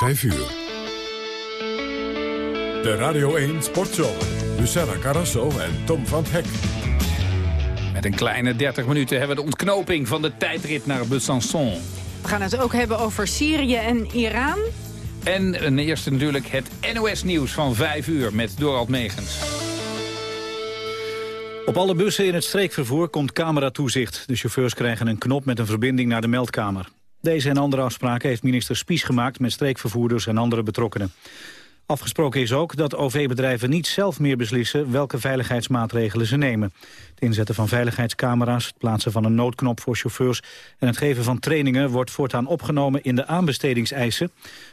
5 uur. De Radio 1 Sportshow. Lucella Carrasso en Tom van Hek. Met een kleine 30 minuten hebben we de ontknoping van de tijdrit naar Besançon. We gaan het ook hebben over Syrië en Iran. En een eerste natuurlijk het NOS-nieuws van 5 uur met Dorald Megens. Op alle bussen in het streekvervoer komt cameratoezicht. De chauffeurs krijgen een knop met een verbinding naar de meldkamer. Deze en andere afspraken heeft minister Spies gemaakt met streekvervoerders en andere betrokkenen. Afgesproken is ook dat OV-bedrijven niet zelf meer beslissen welke veiligheidsmaatregelen ze nemen. Het inzetten van veiligheidscamera's, het plaatsen van een noodknop voor chauffeurs en het geven van trainingen wordt voortaan opgenomen in de aanbestedingseisen.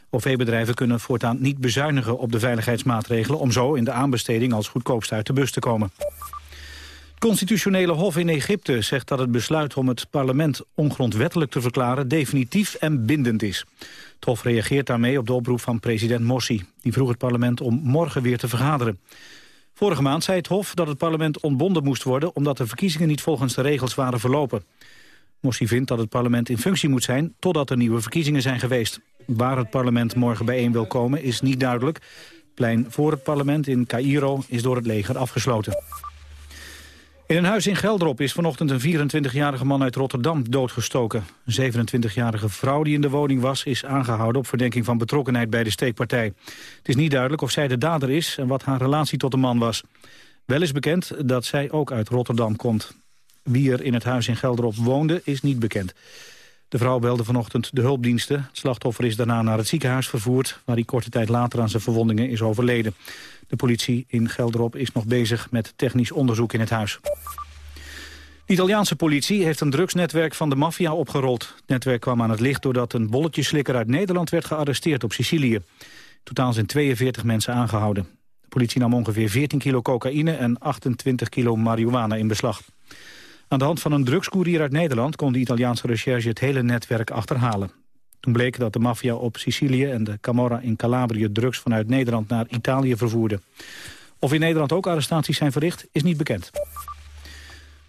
OV-bedrijven kunnen voortaan niet bezuinigen op de veiligheidsmaatregelen om zo in de aanbesteding als goedkoopst uit de bus te komen. Constitutionele hof in Egypte zegt dat het besluit om het parlement ongrondwettelijk te verklaren definitief en bindend is. Het Hof reageert daarmee op de oproep van president Morsi. Die vroeg het parlement om morgen weer te vergaderen. Vorige maand zei het Hof dat het parlement ontbonden moest worden... omdat de verkiezingen niet volgens de regels waren verlopen. Morsi vindt dat het parlement in functie moet zijn... totdat er nieuwe verkiezingen zijn geweest. Waar het parlement morgen bijeen wil komen is niet duidelijk. Het plein voor het parlement in Cairo is door het leger afgesloten. In een huis in Geldrop is vanochtend een 24-jarige man uit Rotterdam doodgestoken. Een 27-jarige vrouw die in de woning was is aangehouden op verdenking van betrokkenheid bij de steekpartij. Het is niet duidelijk of zij de dader is en wat haar relatie tot de man was. Wel is bekend dat zij ook uit Rotterdam komt. Wie er in het huis in Geldrop woonde is niet bekend. De vrouw belde vanochtend de hulpdiensten. Het slachtoffer is daarna naar het ziekenhuis vervoerd... waar hij korte tijd later aan zijn verwondingen is overleden. De politie in Gelderop is nog bezig met technisch onderzoek in het huis. De Italiaanse politie heeft een drugsnetwerk van de maffia opgerold. Het netwerk kwam aan het licht doordat een bolletjeslikker uit Nederland werd gearresteerd op Sicilië. Totaal zijn 42 mensen aangehouden. De politie nam ongeveer 14 kilo cocaïne en 28 kilo marihuana in beslag. Aan de hand van een drugscourier uit Nederland kon de Italiaanse recherche het hele netwerk achterhalen. Toen bleek dat de maffia op Sicilië en de Camorra in Calabrië drugs vanuit Nederland naar Italië vervoerde. Of in Nederland ook arrestaties zijn verricht, is niet bekend.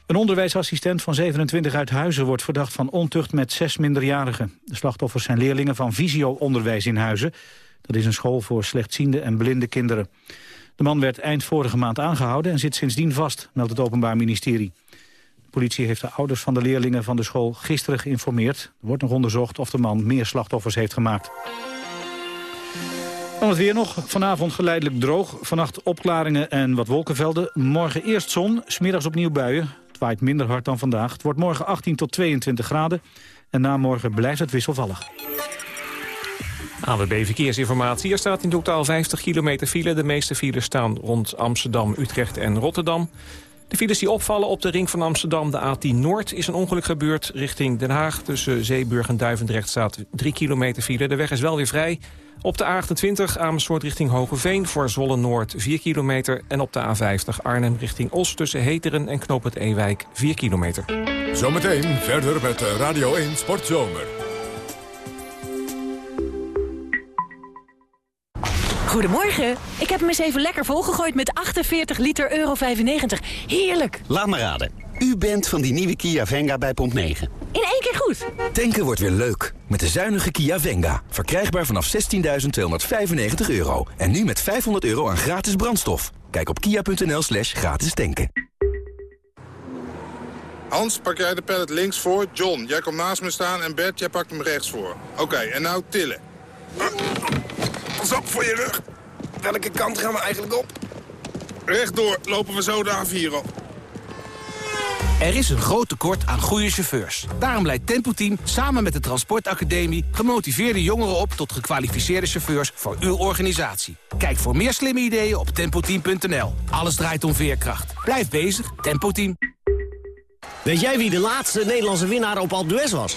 Een onderwijsassistent van 27 uit Huizen wordt verdacht van ontucht met zes minderjarigen. De slachtoffers zijn leerlingen van Visio-onderwijs in Huizen. Dat is een school voor slechtziende en blinde kinderen. De man werd eind vorige maand aangehouden en zit sindsdien vast, meldt het Openbaar Ministerie. De politie heeft de ouders van de leerlingen van de school gisteren geïnformeerd. Er wordt nog onderzocht of de man meer slachtoffers heeft gemaakt. Dan het weer nog. Vanavond geleidelijk droog. Vannacht opklaringen en wat wolkenvelden. Morgen eerst zon, smiddags opnieuw buien. Het waait minder hard dan vandaag. Het wordt morgen 18 tot 22 graden. En na morgen blijft het wisselvallig. AWB Verkeersinformatie. Er staat in totaal 50 kilometer file. De meeste files staan rond Amsterdam, Utrecht en Rotterdam. De files die opvallen op de ring van Amsterdam, de A10 Noord... is een ongeluk gebeurd richting Den Haag. Tussen Zeeburg en Duivendrecht staat 3 kilometer file. De weg is wel weer vrij. Op de A28 Amersfoort richting Hogeveen voor Zwolle Noord 4 kilometer. En op de A50 Arnhem richting Os tussen Heteren en Knoop het Ewijk 4 kilometer. Zometeen verder met Radio 1 Sportzomer. Goedemorgen. Ik heb hem eens even lekker volgegooid met 48 liter euro 95. Heerlijk. Laat me raden. U bent van die nieuwe Kia Venga bij Pomp 9. In één keer goed. Tanken wordt weer leuk. Met de zuinige Kia Venga. Verkrijgbaar vanaf 16.295 euro. En nu met 500 euro aan gratis brandstof. Kijk op kia.nl slash gratis tanken. Hans, pak jij de pallet links voor. John, jij komt naast me staan. En Bert, jij pakt hem rechts voor. Oké, en nou tillen. Pas op voor je rug. Welke kant gaan we eigenlijk op? Rechtdoor lopen we zo de A4 op. Er is een groot tekort aan goede chauffeurs. Daarom leidt Tempo Team samen met de Transportacademie... gemotiveerde jongeren op tot gekwalificeerde chauffeurs voor uw organisatie. Kijk voor meer slimme ideeën op tempoteam.nl. Alles draait om veerkracht. Blijf bezig, Tempo Team. Weet jij wie de laatste Nederlandse winnaar op Alpe d'Huez was?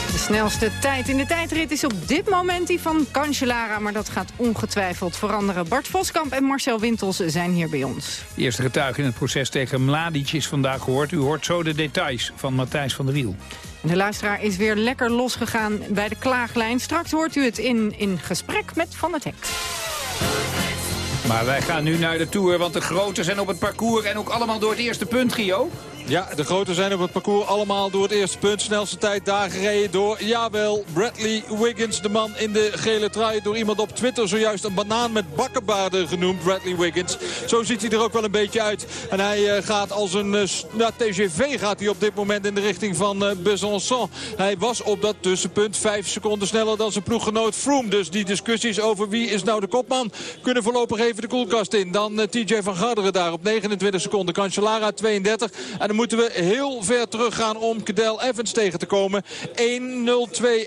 snelste tijd in de tijdrit is op dit moment die van Cancellara... maar dat gaat ongetwijfeld veranderen. Bart Voskamp en Marcel Wintels zijn hier bij ons. De eerste getuige in het proces tegen Mladic is vandaag gehoord. U hoort zo de details van Matthijs van der Wiel. De luisteraar is weer lekker losgegaan bij de klaaglijn. Straks hoort u het in, in gesprek met Van het Hek. Maar wij gaan nu naar de Tour, want de grote zijn op het parcours... en ook allemaal door het eerste punt, Gio. Ja, de grote zijn op het parcours allemaal door het eerste punt. Snelste tijd daar gereden door, jawel, Bradley Wiggins. De man in de gele trui. Door iemand op Twitter zojuist een banaan met bakkenbaarden genoemd, Bradley Wiggins. Zo ziet hij er ook wel een beetje uit. En hij uh, gaat als een uh, nou, TGV gaat hij op dit moment in de richting van uh, Besançon. Hij was op dat tussenpunt vijf seconden sneller dan zijn ploeggenoot Froome. Dus die discussies over wie is nou de kopman kunnen voorlopig even de koelkast in. Dan TJ van Garderen daar op 29 seconden. Cancellara 32. En dan moeten we heel ver teruggaan om Cadel Evans tegen te komen. 1-0-2,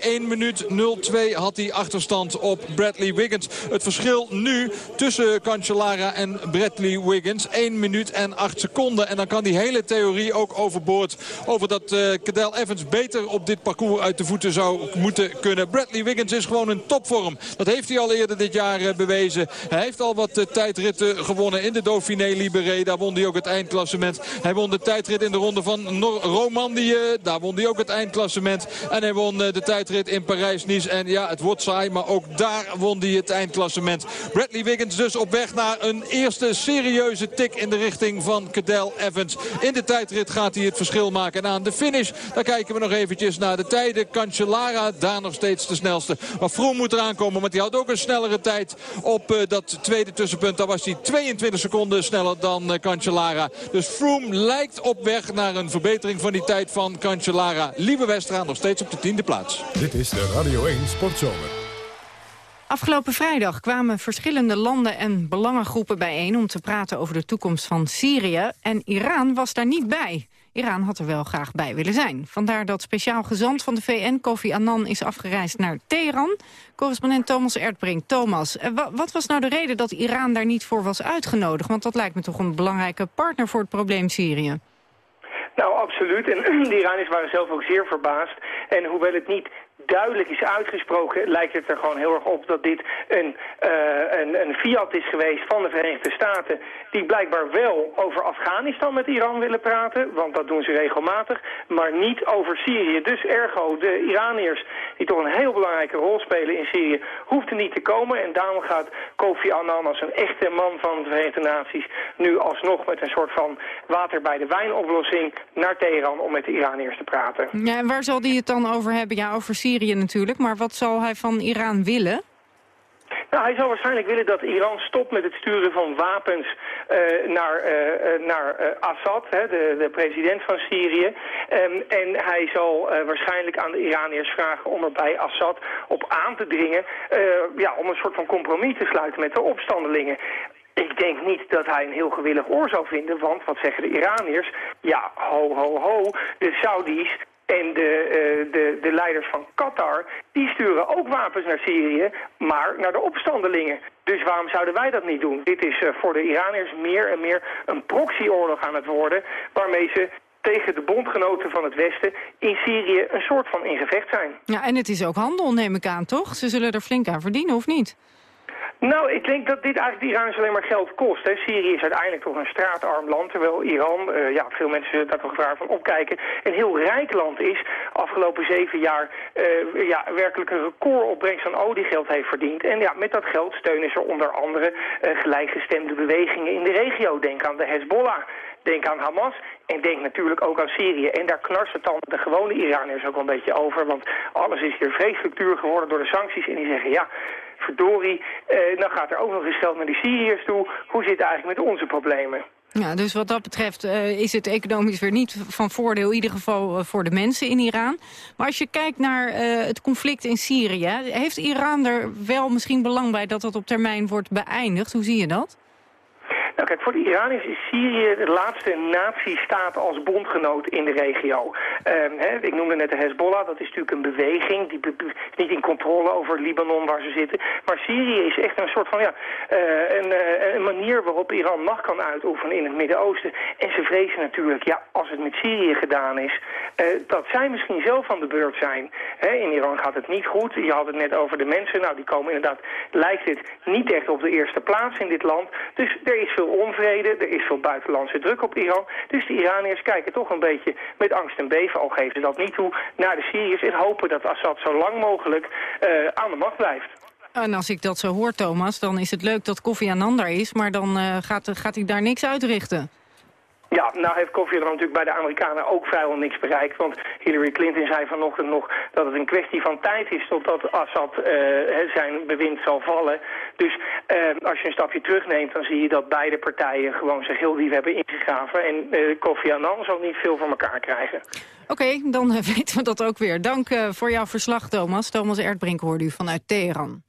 1 minuut 0-2 had hij achterstand op Bradley Wiggins. Het verschil nu tussen Cancellara en Bradley Wiggins. 1 minuut en 8 seconden. En dan kan die hele theorie ook overboord. Over dat uh, Cadel Evans beter op dit parcours uit de voeten zou moeten kunnen. Bradley Wiggins is gewoon een topvorm. Dat heeft hij al eerder dit jaar uh, bewezen. Hij heeft al wat uh, tijdritten gewonnen in de Dauphiné Libéré. Daar won hij ook het eindklassement. Hij won de tijdrit in de ronde van Romandie. Daar won hij ook het eindklassement. En hij won de tijdrit in Parijs-Nice. En ja, het wordt saai, maar ook daar won hij het eindklassement. Bradley Wiggins dus op weg naar een eerste serieuze tik in de richting van Cadel Evans. In de tijdrit gaat hij het verschil maken. En aan de finish, daar kijken we nog eventjes naar de tijden. Cancellara, daar nog steeds de snelste. Maar Froome moet eraan komen, want hij had ook een snellere tijd op uh, dat tweede tussenpunt. Daar was hij 22 seconden sneller dan uh, Cancellara. Dus Froome lijkt op weg naar een verbetering van die tijd van Cancellara. Lieve Westra nog steeds op de tiende plaats. Dit is de Radio 1 Sportzomer. Afgelopen vrijdag kwamen verschillende landen en belangengroepen bijeen... om te praten over de toekomst van Syrië. En Iran was daar niet bij. Iran had er wel graag bij willen zijn. Vandaar dat speciaal gezant van de VN, Kofi Annan, is afgereisd naar Teheran. Correspondent Thomas Erdbrink. Thomas, eh, wat was nou de reden dat Iran daar niet voor was uitgenodigd? Want dat lijkt me toch een belangrijke partner voor het probleem Syrië. Nou, absoluut. En de Iraniërs waren zelf ook zeer verbaasd. En hoewel het niet duidelijk is uitgesproken, lijkt het er gewoon heel erg op dat dit een, uh, een, een fiat is geweest van de Verenigde Staten, die blijkbaar wel over Afghanistan met Iran willen praten, want dat doen ze regelmatig, maar niet over Syrië. Dus ergo, de Iraniërs, die toch een heel belangrijke rol spelen in Syrië, hoefden niet te komen. En daarom gaat Kofi Annan als een echte man van de Verenigde Naties nu alsnog met een soort van water bij de wijn oplossing naar Teheran om met de Iraniërs te praten. Ja, en waar zal hij het dan over hebben? Ja, over Syrië natuurlijk, maar wat zal hij van Iran willen? Nou, hij zal waarschijnlijk willen dat Iran stopt met het sturen van wapens uh, naar, uh, naar uh, Assad, hè, de, de, president van Syrië. Um, en hij zal waarschijnlijk aan de Iraniërs vragen om er bij Assad op aan te dringen... ja, om een soort van compromis te sluiten met de opstandelingen. Ik denk niet dat hij een heel gewillig oor zou vinden, want wat zeggen de Iraniërs? Ja, ho, ho, ho, de Saudis en de, uh, de, de leiders van Qatar, die sturen ook wapens naar Syrië, maar naar de opstandelingen. Dus waarom zouden wij dat niet doen? Dit is uh, voor de Iraniërs meer en meer een proxyoorlog aan het worden, waarmee ze tegen de bondgenoten van het Westen in Syrië een soort van in gevecht zijn. Ja, en het is ook handel, neem ik aan, toch? Ze zullen er flink aan verdienen, of niet? Nou, ik denk dat dit eigenlijk de Iraniërs alleen maar geld kost. Hè. Syrië is uiteindelijk toch een straatarm land, terwijl Iran, uh, ja, veel mensen daar toch waar van opkijken, een heel rijk land is. Afgelopen zeven jaar uh, ja, werkelijk een recordopbrengst aan oliegeld heeft verdiend. En ja, met dat geld steunen ze onder andere uh, gelijkgestemde bewegingen in de regio. Denk aan de Hezbollah. Denk aan Hamas en denk natuurlijk ook aan Syrië. En daar knarst het dan de gewone Iraniërs ook wel een beetje over. Want alles is hier vreselijk duur geworden door de sancties. En die zeggen, ja, verdorie, eh, dan gaat er ook nog eens geld naar die Syriërs toe. Hoe zit het eigenlijk met onze problemen? Ja, dus wat dat betreft uh, is het economisch weer niet van voordeel, in ieder geval uh, voor de mensen in Iran. Maar als je kijkt naar uh, het conflict in Syrië, heeft Iran er wel misschien belang bij dat dat op termijn wordt beëindigd? Hoe zie je dat? Nou kijk, voor de Iraniërs is Syrië de laatste nazistaat als bondgenoot in de regio. Ehm, ik noemde net de Hezbollah, dat is natuurlijk een beweging. Die is niet in controle over Libanon waar ze zitten. Maar Syrië is echt een soort van, ja, een, uh, een, manier waarop Iran macht kan uitoefenen in het Midden-Oosten. En ze vrezen natuurlijk, ja, als het met Syrië gedaan is, uh, dat zij misschien zelf van de beurt zijn. In Iran gaat het niet goed. Je had het net over de mensen. Nou, die komen inderdaad, lijkt het, niet echt op de eerste plaats in dit land. Dus er is veel onvrede, er is veel buitenlandse druk op Iran. Dus de Iraniërs kijken toch een beetje met angst en beven, al geven ze dat niet toe, naar de Syriërs en hopen dat Assad zo lang mogelijk uh, aan de macht blijft. En als ik dat zo hoor, Thomas, dan is het leuk dat Kofi Annan daar is... maar dan uh, gaat, gaat hij daar niks uitrichten. Ja, nou heeft Kofi Annan natuurlijk bij de Amerikanen ook vrijwel niks bereikt. Want Hillary Clinton zei vanochtend nog dat het een kwestie van tijd is totdat Assad uh, zijn bewind zal vallen. Dus uh, als je een stapje terugneemt, dan zie je dat beide partijen gewoon zich heel diep hebben ingegraven. En uh, Kofi Annan zal niet veel voor elkaar krijgen. Oké, dan weten we dat ook weer. Dank voor jouw verslag, Thomas. Thomas Erdbrink hoorde u vanuit Teheran.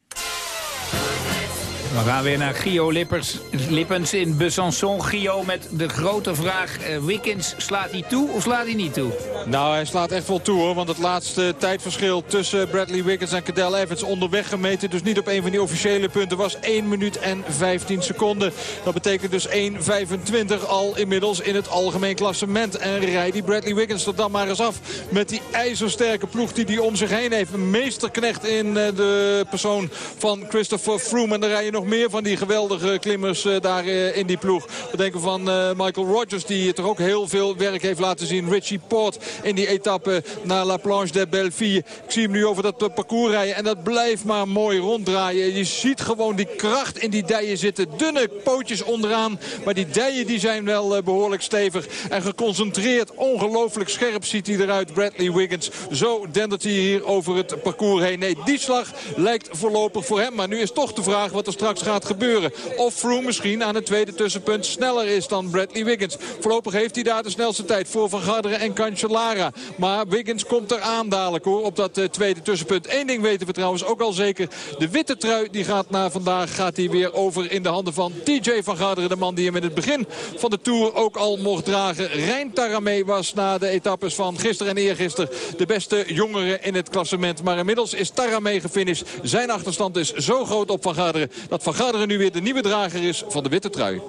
We gaan weer naar Gio Lippers, Lippens in Besançon. Gio met de grote vraag, uh, Wickens, slaat hij toe of slaat hij niet toe? Nou, hij slaat echt wel toe hoor. Want het laatste tijdverschil tussen Bradley Wiggins en Cadel Evans onderweg gemeten. Dus niet op een van die officiële punten was 1 minuut en 15 seconden. Dat betekent dus 1.25 al inmiddels in het algemeen klassement. En rijdt die Bradley Wiggins er dan maar eens af. Met die ijzersterke ploeg die hij om zich heen heeft. Meesterknecht in de persoon van Christopher Froome. En dan rij je nog meer van die geweldige klimmers uh, daar uh, in die ploeg. We denken van uh, Michael Rogers die toch ook heel veel werk heeft laten zien. Richie Port in die etappe naar La Planche de Belleville. Ik zie hem nu over dat parcours rijden en dat blijft maar mooi ronddraaien. Je ziet gewoon die kracht in die dijen zitten. Dunne pootjes onderaan, maar die dijen die zijn wel behoorlijk stevig. En geconcentreerd, ongelooflijk scherp ziet hij eruit, Bradley Wiggins. Zo dendert hij hier over het parcours heen. Nee, die slag lijkt voorlopig voor hem. Maar nu is toch de vraag wat er straks gaat gebeuren. Of Froome misschien aan het tweede tussenpunt sneller is dan Bradley Wiggins. Voorlopig heeft hij daar de snelste tijd voor Van Garderen en Cancellara. Maar Wiggins komt er aan dadelijk hoor op dat uh, tweede tussenpunt. Eén ding weten we trouwens ook al zeker. De witte trui die gaat na vandaag gaat hij weer over in de handen van TJ Van Garderen. De man die hem in het begin van de Tour ook al mocht dragen. Rijn Taramee was na de etappes van gisteren en eergisteren de beste jongere in het klassement. Maar inmiddels is Taramee gefinished. Zijn achterstand is zo groot op Van Garderen dat Van Garderen nu weer de nieuwe drager is van de witte trui.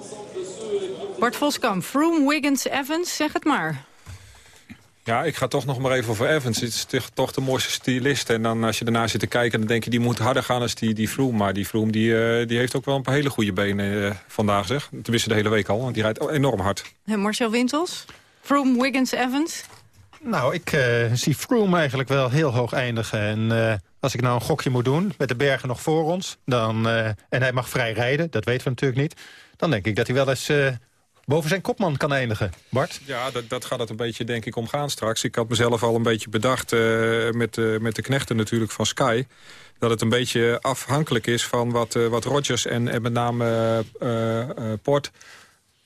Bart Voskamp, Froome, Wiggins, Evans, zeg het maar. Ja, ik ga toch nog maar even voor Evans. Het is toch de mooiste stylist. En dan als je daarna zit te kijken, dan denk je... die moet harder gaan als die, die Froome. Maar die Froome die, uh, die heeft ook wel een paar hele goede benen uh, vandaag, zeg. Tenminste de hele week al, want die rijdt enorm hard. En Marcel Wintels? Froome, Wiggins, Evans? Nou, ik uh, zie Froome eigenlijk wel heel hoog eindigen. En als ik nou een gokje moet doen, met de bergen nog voor ons... Dan, uh, en hij mag vrij rijden, dat weten we natuurlijk niet... dan denk ik dat hij wel eens boven zijn kopman kan eindigen. Bart? Ja, dat, dat gaat het een beetje denk ik omgaan straks. Ik had mezelf al een beetje bedacht met, met de knechten natuurlijk van Sky dat het een beetje afhankelijk is van wat, uh, wat Rodgers en, en met name Port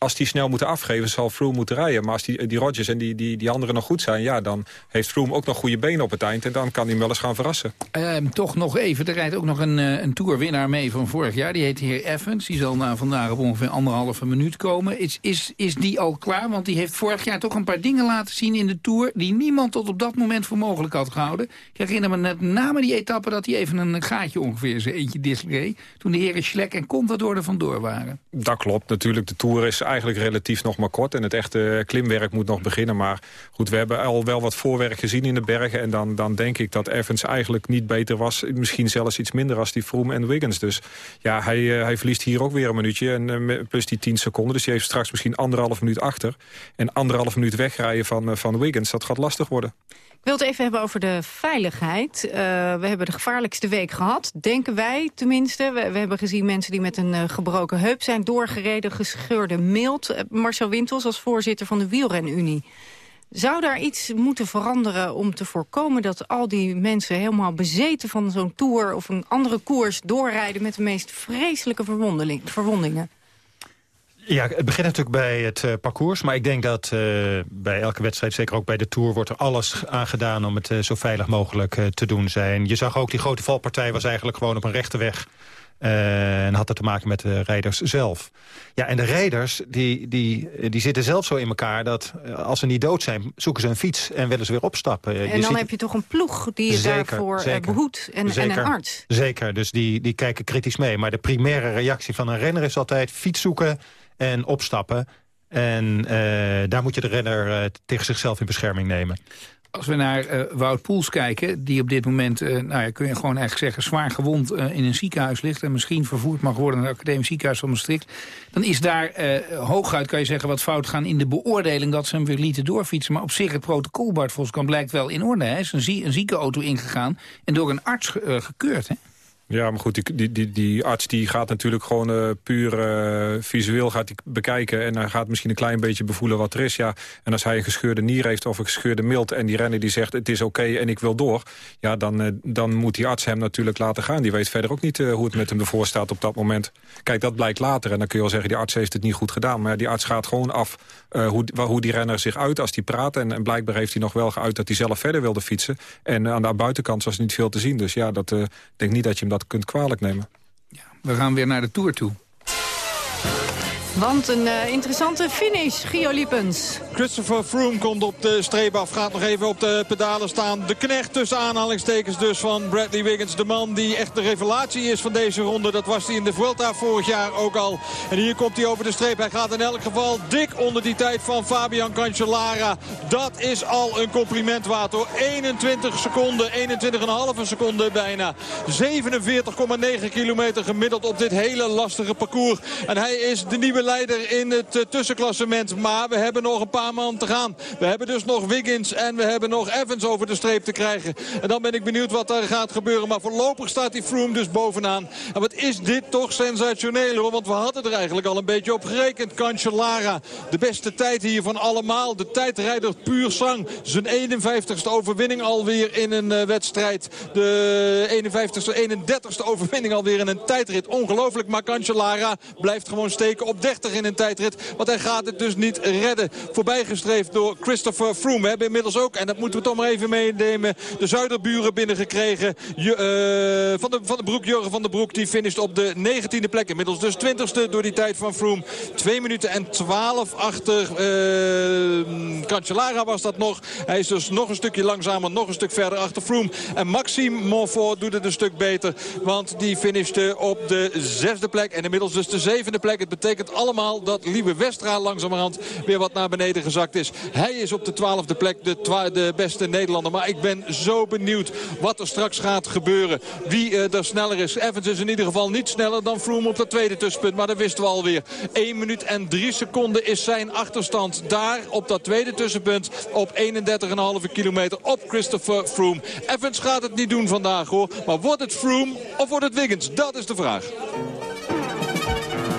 als die snel moeten afgeven, zal Froome moeten rijden. Maar als die, die Rodgers en die, die, die anderen nog goed zijn... ja, dan heeft Froome ook nog goede benen op het eind... en dan kan hij hem wel eens gaan verrassen. Ehm, toch nog even, er rijdt ook nog een, uh, een tourwinnaar mee van vorig jaar. Die heet heer Evans. Die zal na vandaag op ongeveer anderhalve minuut komen. Is, is, is die al klaar? Want die heeft vorig jaar toch een paar dingen laten zien in de Tour... die niemand tot op dat moment voor mogelijk had gehouden. Ik herinner me net na die etappe dat hij even een gaatje ongeveer zijn eentje disreed. Toen de heren Schlek en Contador er vandoor waren. Dat klopt natuurlijk. De Tour is eigenlijk relatief nog maar kort. En het echte klimwerk moet nog beginnen. Maar goed, we hebben al wel wat voorwerk gezien in de bergen. En dan, dan denk ik dat Evans eigenlijk niet beter was. Misschien zelfs iets minder als die Froome en Wiggins. Dus ja, hij, uh, hij verliest hier ook weer een minuutje. En uh, plus die 10 seconden. Dus hij heeft straks misschien anderhalf minuut achter. En anderhalf minuut wegrijden van, uh, van Wiggins. Dat gaat lastig worden. Ik wil het even hebben over de veiligheid. Uh, we hebben de gevaarlijkste week gehad, denken wij tenminste. We, hebben gezien mensen die met een uh, gebroken heup zijn doorgereden... gescheurde mild. Uh, Marcel Wintels als voorzitter van de Wielrenunie. Zou daar iets moeten veranderen om te voorkomen dat al die mensen helemaal bezeten van zo'n tour of een andere koers doorrijden met de meest vreselijke verwondingen? Ja, het begint natuurlijk bij het uh, parcours. Maar ik denk dat uh, bij elke wedstrijd, zeker ook bij de Tour... wordt er alles aan gedaan om het uh, zo veilig mogelijk te doen zijn. Je zag ook, die grote valpartij was eigenlijk gewoon op een rechte weg... En had dat te maken met de rijders zelf. Ja, en de rijders die, die, die zitten zelf zo in elkaar... dat als ze niet dood zijn, zoeken ze een fiets en willen ze weer opstappen. En dan heb je toch een ploeg die je daarvoor zeker, behoedt en, en, een arts. Zeker, dus die, die kijken kritisch mee. Maar de primaire reactie van een renner is altijd fiets zoeken en opstappen. En daar moet je de renner tegen zichzelf in bescherming nemen. Als we naar uh, Wout Poels kijken, die op dit moment, nou ja, kun je gewoon eigenlijk zeggen, zwaar gewond in een ziekenhuis ligt en misschien vervoerd mag worden naar het Academisch Ziekenhuis van Maastricht, dan is daar hooguit, kan je zeggen, wat fout gaan in de beoordeling dat ze hem weer lieten doorfietsen. Maar op zich het protocol, Bart Voskamp, blijkt wel in orde. Hij is een, zie een ziekenauto ingegaan en door een arts gekeurd. Hè? Ja, maar goed, die, die, die, arts die gaat natuurlijk gewoon uh, puur uh, visueel gaat die bekijken... en hij gaat misschien een klein beetje bevoelen wat er is. Ja. En als hij een gescheurde nier heeft of een gescheurde mild... en die renner die zegt het is oké en ik wil door... ja, dan, uh, dan moet die arts hem natuurlijk laten gaan. Die weet verder ook niet hoe het met hem ervoor staat op dat moment. Kijk, dat blijkt later en dan kun je wel zeggen... die arts heeft het niet goed gedaan. Maar die arts gaat gewoon af hoe, hoe die renner zich uit als die praat. En, en, blijkbaar heeft hij nog wel geuit dat hij zelf verder wilde fietsen. En aan de buitenkant was niet veel te zien. Dus ja, dat denk niet dat je hem dat kunt kwalijk nemen. Ja, we gaan weer naar de Tour toe. Want een uh, interessante finish, Gio Liepens. Christopher Froome komt op de streep af. Gaat nog even op de pedalen staan. De knecht tussen aanhalingstekens dus van Bradley Wiggins. De man die echt de revelatie is van deze ronde. Dat was hij in de Vuelta vorig jaar ook al. En hier komt hij over de streep. Hij gaat in elk geval dik onder die tijd van Fabian Cancellara. Dat is al een compliment waard hoor. 21 seconden, 21,5 seconden bijna. 47,9 kilometer gemiddeld op dit hele lastige parcours. En hij is de nieuwe leider in het uh, tussenklassement. Maar we hebben nog een paar man te gaan. We hebben dus nog Wiggins en we hebben nog Evans over de streep te krijgen. En dan ben ik benieuwd wat er gaat gebeuren. Maar voorlopig staat die Froome dus bovenaan. En wat is dit toch sensationeel hoor. Want we hadden er eigenlijk al een beetje op gerekend. Cancellara, de beste tijd hier van allemaal. De tijdrijder puur sang. Zijn 51ste overwinning alweer in een uh, wedstrijd. De 51ste, 31ste overwinning alweer in een tijdrit. Ongelooflijk, maar Cancellara blijft gewoon steken op 30 in een tijdrit. Want hij gaat het dus niet redden. Voorbijgestreefd door Christopher Froome. We hebben inmiddels ook, en dat moeten we toch maar even meenemen... de Zuiderburen binnengekregen. Je, uh, van, de, van de Broek, Jurgen van der Broek, die finisht op de 19e plek. Inmiddels dus 20ste door die tijd van Froome. 2 minuten en 12 achter uh, Cancellara was dat nog. Hij is dus nog een stukje langzamer, nog een stuk verder achter Froome. En Maxime Monfort doet het een stuk beter. Want die finishte op de zesde plek. En inmiddels dus de zevende plek. Het betekent allemaal dat Liebe Westra langzamerhand weer wat naar beneden gezakt is. Hij is op de twaalfde plek de, de, beste Nederlander. Maar ik ben zo benieuwd wat er straks gaat gebeuren. Wie uh, er sneller is. Evans is in ieder geval niet sneller dan Froome op dat tweede tussenpunt. Maar dat wisten we alweer. 1 minuut en 3 seconden is zijn achterstand. Daar op dat tweede tussenpunt op 31,5 kilometer op Christopher Froome. Evans gaat het niet doen vandaag hoor. Maar wordt het Froome of wordt het Wiggins? Dat is de vraag.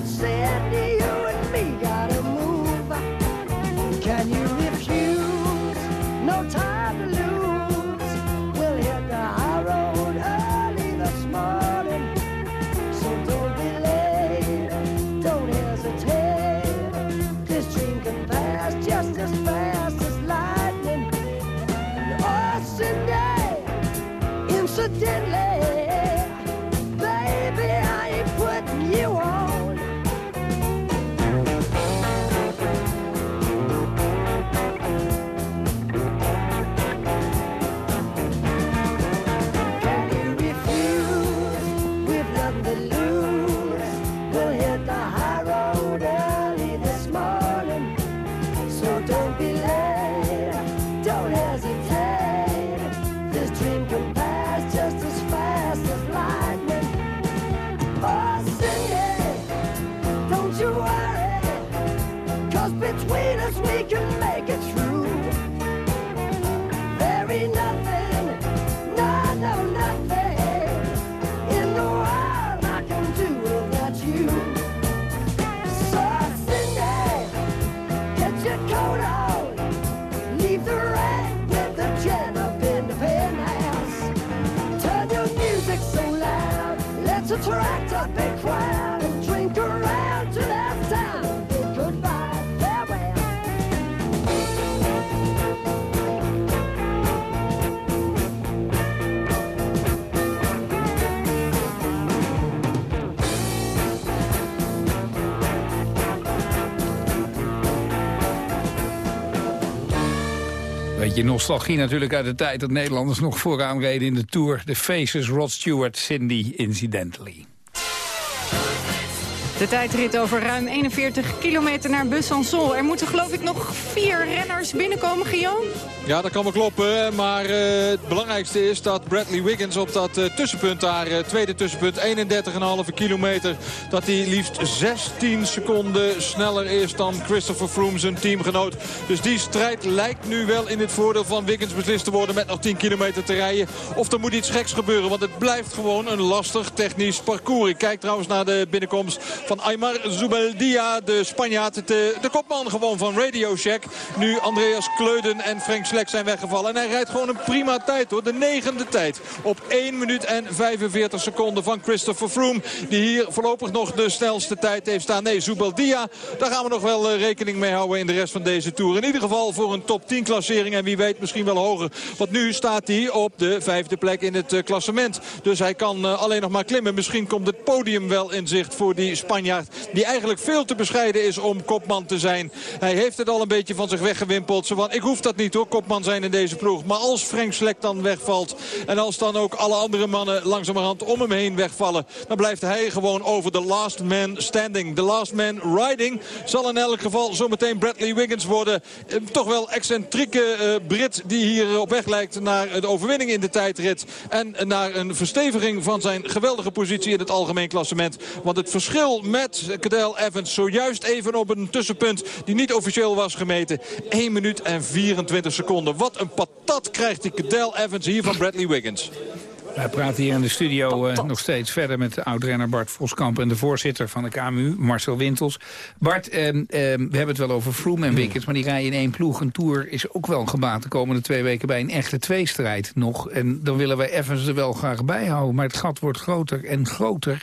that sandy Beetje nostalgie natuurlijk uit de tijd dat Nederlanders nog vooraan reden in de Tour. De Faces, Rod Stewart, Cindy Incidentally. De tijdrit over ruim 41 kilometer naar Besançon. Er moeten geloof ik nog vier renners binnenkomen, Guillaume. Ja, dat kan wel kloppen. Maar eh, het belangrijkste is dat Bradley Wiggins op dat eh, tussenpunt daar, eh, tweede tussenpunt, 31,5 kilometer, dat hij liefst 16 seconden sneller is dan Christopher Froome, zijn teamgenoot. Dus die strijd lijkt nu wel in het voordeel van Wiggins beslist te worden met nog 10 kilometer te rijden. Of er moet iets geks gebeuren, want het blijft gewoon een lastig technisch parcours. Ik kijk trouwens naar de binnenkomst van Aymar Zubeldia, de Spanjaard, de, de kopman gewoon van Radio Shack. Nu Andreas Kleuden en Frank Zijn weggevallen. En hij rijdt gewoon een prima tijd hoor. De negende tijd op 1 minuut en 45 seconden van Christopher Froome. Die hier voorlopig nog de snelste tijd heeft staan. Nee, Zubeldia, daar gaan we nog wel eh, rekening mee houden in de rest van deze Tour. In ieder geval voor een top 10 klassering. En wie weet misschien wel hoger. Want nu staat hij op de vijfde plek in het eh, klassement. Dus hij kan eh, alleen nog maar klimmen. Misschien komt het podium wel in zicht voor die Spanjaard. Die eigenlijk veel te bescheiden is om kopman te zijn. Hij heeft het al een beetje van zich weggewimpeld. Zo van, ik hoef dat niet hoor, kopman zijn in deze ploeg. Maar als Frank Slek dan wegvalt. En als dan ook alle andere mannen langzamerhand om hem heen wegvallen. Dan blijft hij gewoon over de last man standing. De last man riding zal in elk geval zometeen Bradley Wiggins worden. Eh, toch wel excentrieke eh, Brit die hier op weg lijkt naar de overwinning in de tijdrit. En naar een versteviging van zijn geweldige positie in het algemeen klassement. Want het verschil met Cadel Evans zojuist even op een tussenpunt die niet officieel was gemeten. 1 minuut en 24 seconden. Wat een patat krijgt die Cadel Evans hier van Bradley Wiggins. Wij praten hier in de studio eh, nog steeds verder met de oud-renner Bart Voskamp... en de voorzitter van de KMU, Marcel Wintels. Bart, ehm, ehm, we hebben het wel over Froome en Wickens... maar die rijden in één ploeg. Een Tour is ook wel een gebaat de komende twee weken... bij een echte tweestrijd nog. En dan willen wij Evans er wel graag bij houden. Maar het gat wordt groter en groter.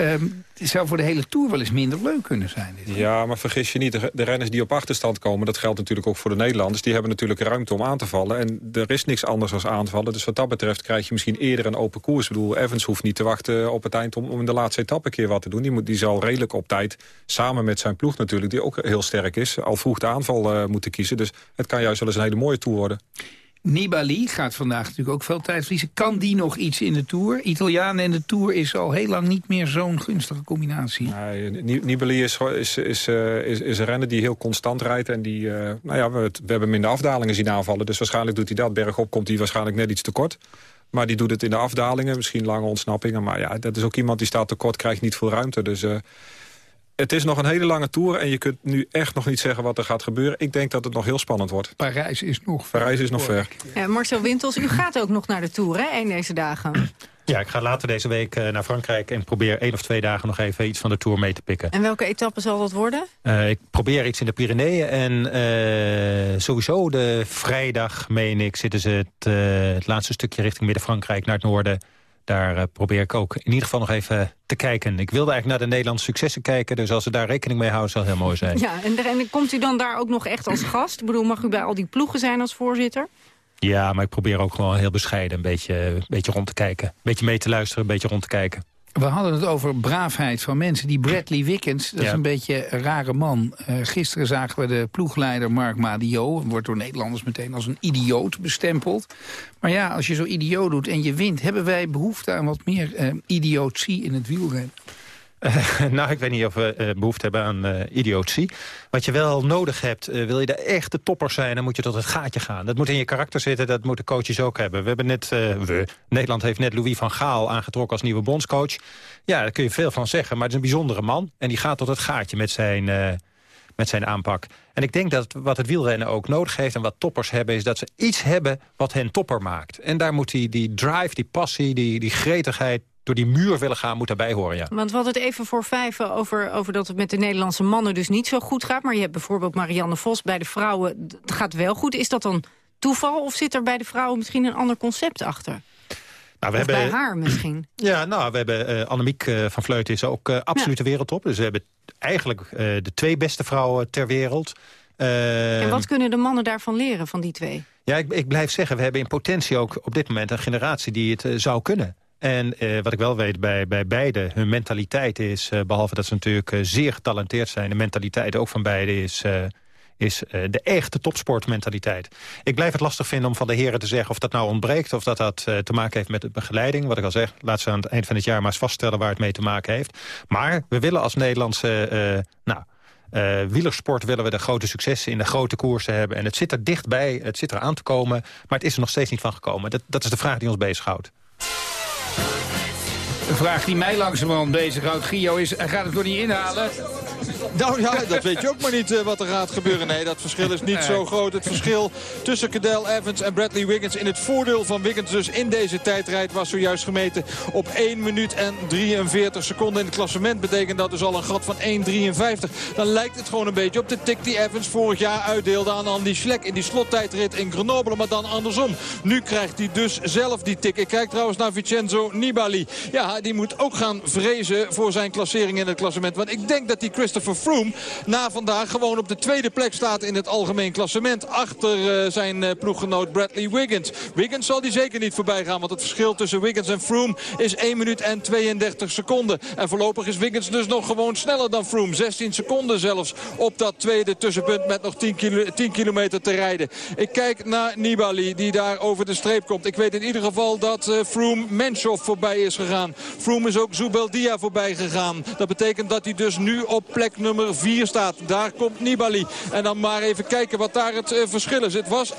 Ehm, het zou voor de hele Tour wel eens minder leuk kunnen zijn. Ja, maar vergis je niet, de, renners die op achterstand komen... dat geldt natuurlijk ook voor de Nederlanders... die hebben natuurlijk ruimte om aan te vallen. En er is niks anders dan aanvallen. Dus wat dat betreft krijg je misschien eerder een open koers. Ik bedoel, Evans hoeft niet te wachten op het eind... om, om in de laatste etappe een keer wat te doen. Die, moet, die zal redelijk op tijd, samen met zijn ploeg natuurlijk... die ook heel sterk is, al vroeg de aanval uh, moeten kiezen. Dus het kan juist wel eens een hele mooie Tour worden. Nibali gaat vandaag natuurlijk ook veel tijd verliezen. Kan die nog iets in de Tour? Italiaan en de Tour is al heel lang niet meer zo'n gunstige combinatie. Nee, Nibali is, is, is, is, is een renner die heel constant rijdt. En die, uh, nou ja, we, we hebben hem in de afdalingen zien aanvallen. Dus waarschijnlijk doet hij dat. Bergop komt hij waarschijnlijk net iets te kort. Maar die doet het in de afdalingen. Misschien lange ontsnappingen. Maar ja, dat is ook iemand die staat tekort, krijgt niet veel ruimte. Dus... Uh, het is nog een hele lange tour en je kunt nu echt nog niet zeggen wat er gaat gebeuren. Ik denk dat het nog heel spannend wordt. Parijs is nog ver. Parijs is nog ver. Ja, Marcel Wintels, u gaat ook nog naar de Tour, hè, een deze dagen. Ja, ik ga later deze week uh, naar Frankrijk en probeer één of twee dagen nog even iets van de Tour mee te pikken. En welke etappe zal dat worden? Uh, ik probeer iets in de Pyreneeën en uh, sowieso de vrijdag, meen ik, zitten ze het, het laatste stukje richting Midden-Frankrijk naar het noorden daar uh, probeer ik ook in ieder geval nog even te kijken. Ik wilde eigenlijk naar de Nederlandse successen kijken... dus als ze daar rekening mee houden, zal het heel mooi zijn. Ja, en, en komt u dan daar ook nog echt als gast? Ik bedoel, mag u bij al die ploegen zijn als voorzitter? Ja, maar ik probeer ook gewoon heel bescheiden een beetje, een beetje rond te kijken. Een beetje mee te luisteren, een beetje rond te kijken. We hadden het over braafheid van mensen. Die Bradley Wickens, dat is een beetje een rare man. Uh, gisteren zagen we de ploegleider Mark Madio. Wordt door Nederlanders meteen als een idioot bestempeld. Maar ja, als je zo idioot doet en je wint... hebben wij behoefte aan wat meer uh, idiotie in het wielrennen. Uh, nou, ik weet niet of we uh, behoefte hebben aan uh, idiotie. Wat je wel nodig hebt, wil je de echte toppers zijn... dan moet je tot het gaatje gaan. Dat moet in je karakter zitten, dat moeten coaches ook hebben. We hebben net, we, Nederland heeft net Louis van Gaal aangetrokken als nieuwe bondscoach. Ja, daar kun je veel van zeggen, maar het is een bijzondere man. En die gaat tot het gaatje met zijn, met zijn aanpak. En ik denk dat wat het wielrennen ook nodig heeft... en wat toppers hebben, is dat ze iets hebben wat hen topper maakt. En daar moet die, die drive, die passie, die, die gretigheid door die muur willen gaan, moet daarbij horen, ja. Want we hadden het even voor vijf over, over dat het met de Nederlandse mannen dus niet zo goed gaat. Maar je hebt bijvoorbeeld Marianne Vos bij de vrouwen. Het gaat wel goed. Is dat dan toeval of zit er bij de vrouwen misschien een ander concept achter? Nou, we Of hebben, bij haar misschien. Ja, nou, we hebben eh, Annemiek eh, van Vleuten is ook eh, absolute wereldtop. Dus we hebben eigenlijk eh, de twee beste vrouwen ter wereld. En wat kunnen de mannen daarvan leren, van die twee? Ja, ik, ik blijf zeggen, we hebben in potentie ook op dit moment een generatie die het zou kunnen. En eh, wat ik wel weet bij, bij beide, hun mentaliteit is, eh, behalve dat ze natuurlijk eh, zeer getalenteerd zijn, de mentaliteit ook van beide is, is de echte topsportmentaliteit. Ik blijf het lastig vinden om van de heren te zeggen of dat nou ontbreekt, of dat dat te maken heeft met de begeleiding. Wat ik al zeg, laat ze aan het eind van het jaar maar eens vaststellen waar het mee te maken heeft. Maar we willen als Nederlandse, nou... eh, wielersport willen we de grote successen in de grote koersen hebben. En het zit er dichtbij, het zit er aan te komen. Maar het is er nog steeds niet van gekomen. Dat, dat is de vraag die ons bezighoudt. De vraag die mij langzamerhand bezighoudt, Gio, is... Gaat het door niet inhalen. Nou ja, dat weet je ook maar niet eh, wat er gaat gebeuren. Nee, dat verschil is niet zo groot. Het verschil tussen Cadel Evans en Bradley Wiggins... in het voordeel van Wiggins dus in deze tijdrijd... was zojuist gemeten op 1 minuut en 43 seconden. In het klassement betekent dat dus al een gat van 1,53. Dan lijkt het gewoon een beetje op de tik die Evans vorig jaar uitdeelde... aan Andy Schleck in die slottijdrit in Grenoble. Maar dan andersom. Nu krijgt hij dus zelf die tik. Ik kijk trouwens naar Vincenzo Nibali. Ja, die moet ook gaan vrezen voor zijn klassering in het klassement. Want ik denk dat die Christopher Froome na vandaag gewoon op de tweede plek staat in het algemeen klassement. Achter eh, zijn eh, ploeggenoot Bradley Wiggins. Wiggins zal die zeker niet voorbij gaan. Want het verschil tussen Wiggins en Froome is 1 minuut en 32 seconden. En voorlopig is Wiggins dus nog gewoon sneller dan Froome. 16 seconden zelfs op dat tweede tussenpunt met nog 10, kilo, 10 kilometer te rijden. Ik kijk naar Nibali die daar over de streep komt. Ik weet in ieder geval dat uh, Froome voorbij is gegaan. Froome is ook Zubeldia voorbij gegaan. Dat betekent dat hij dus nu op plek nummer 4 staat. Daar komt Nibali. En dan maar even kijken wat daar het uh, verschil is. Het was 1.16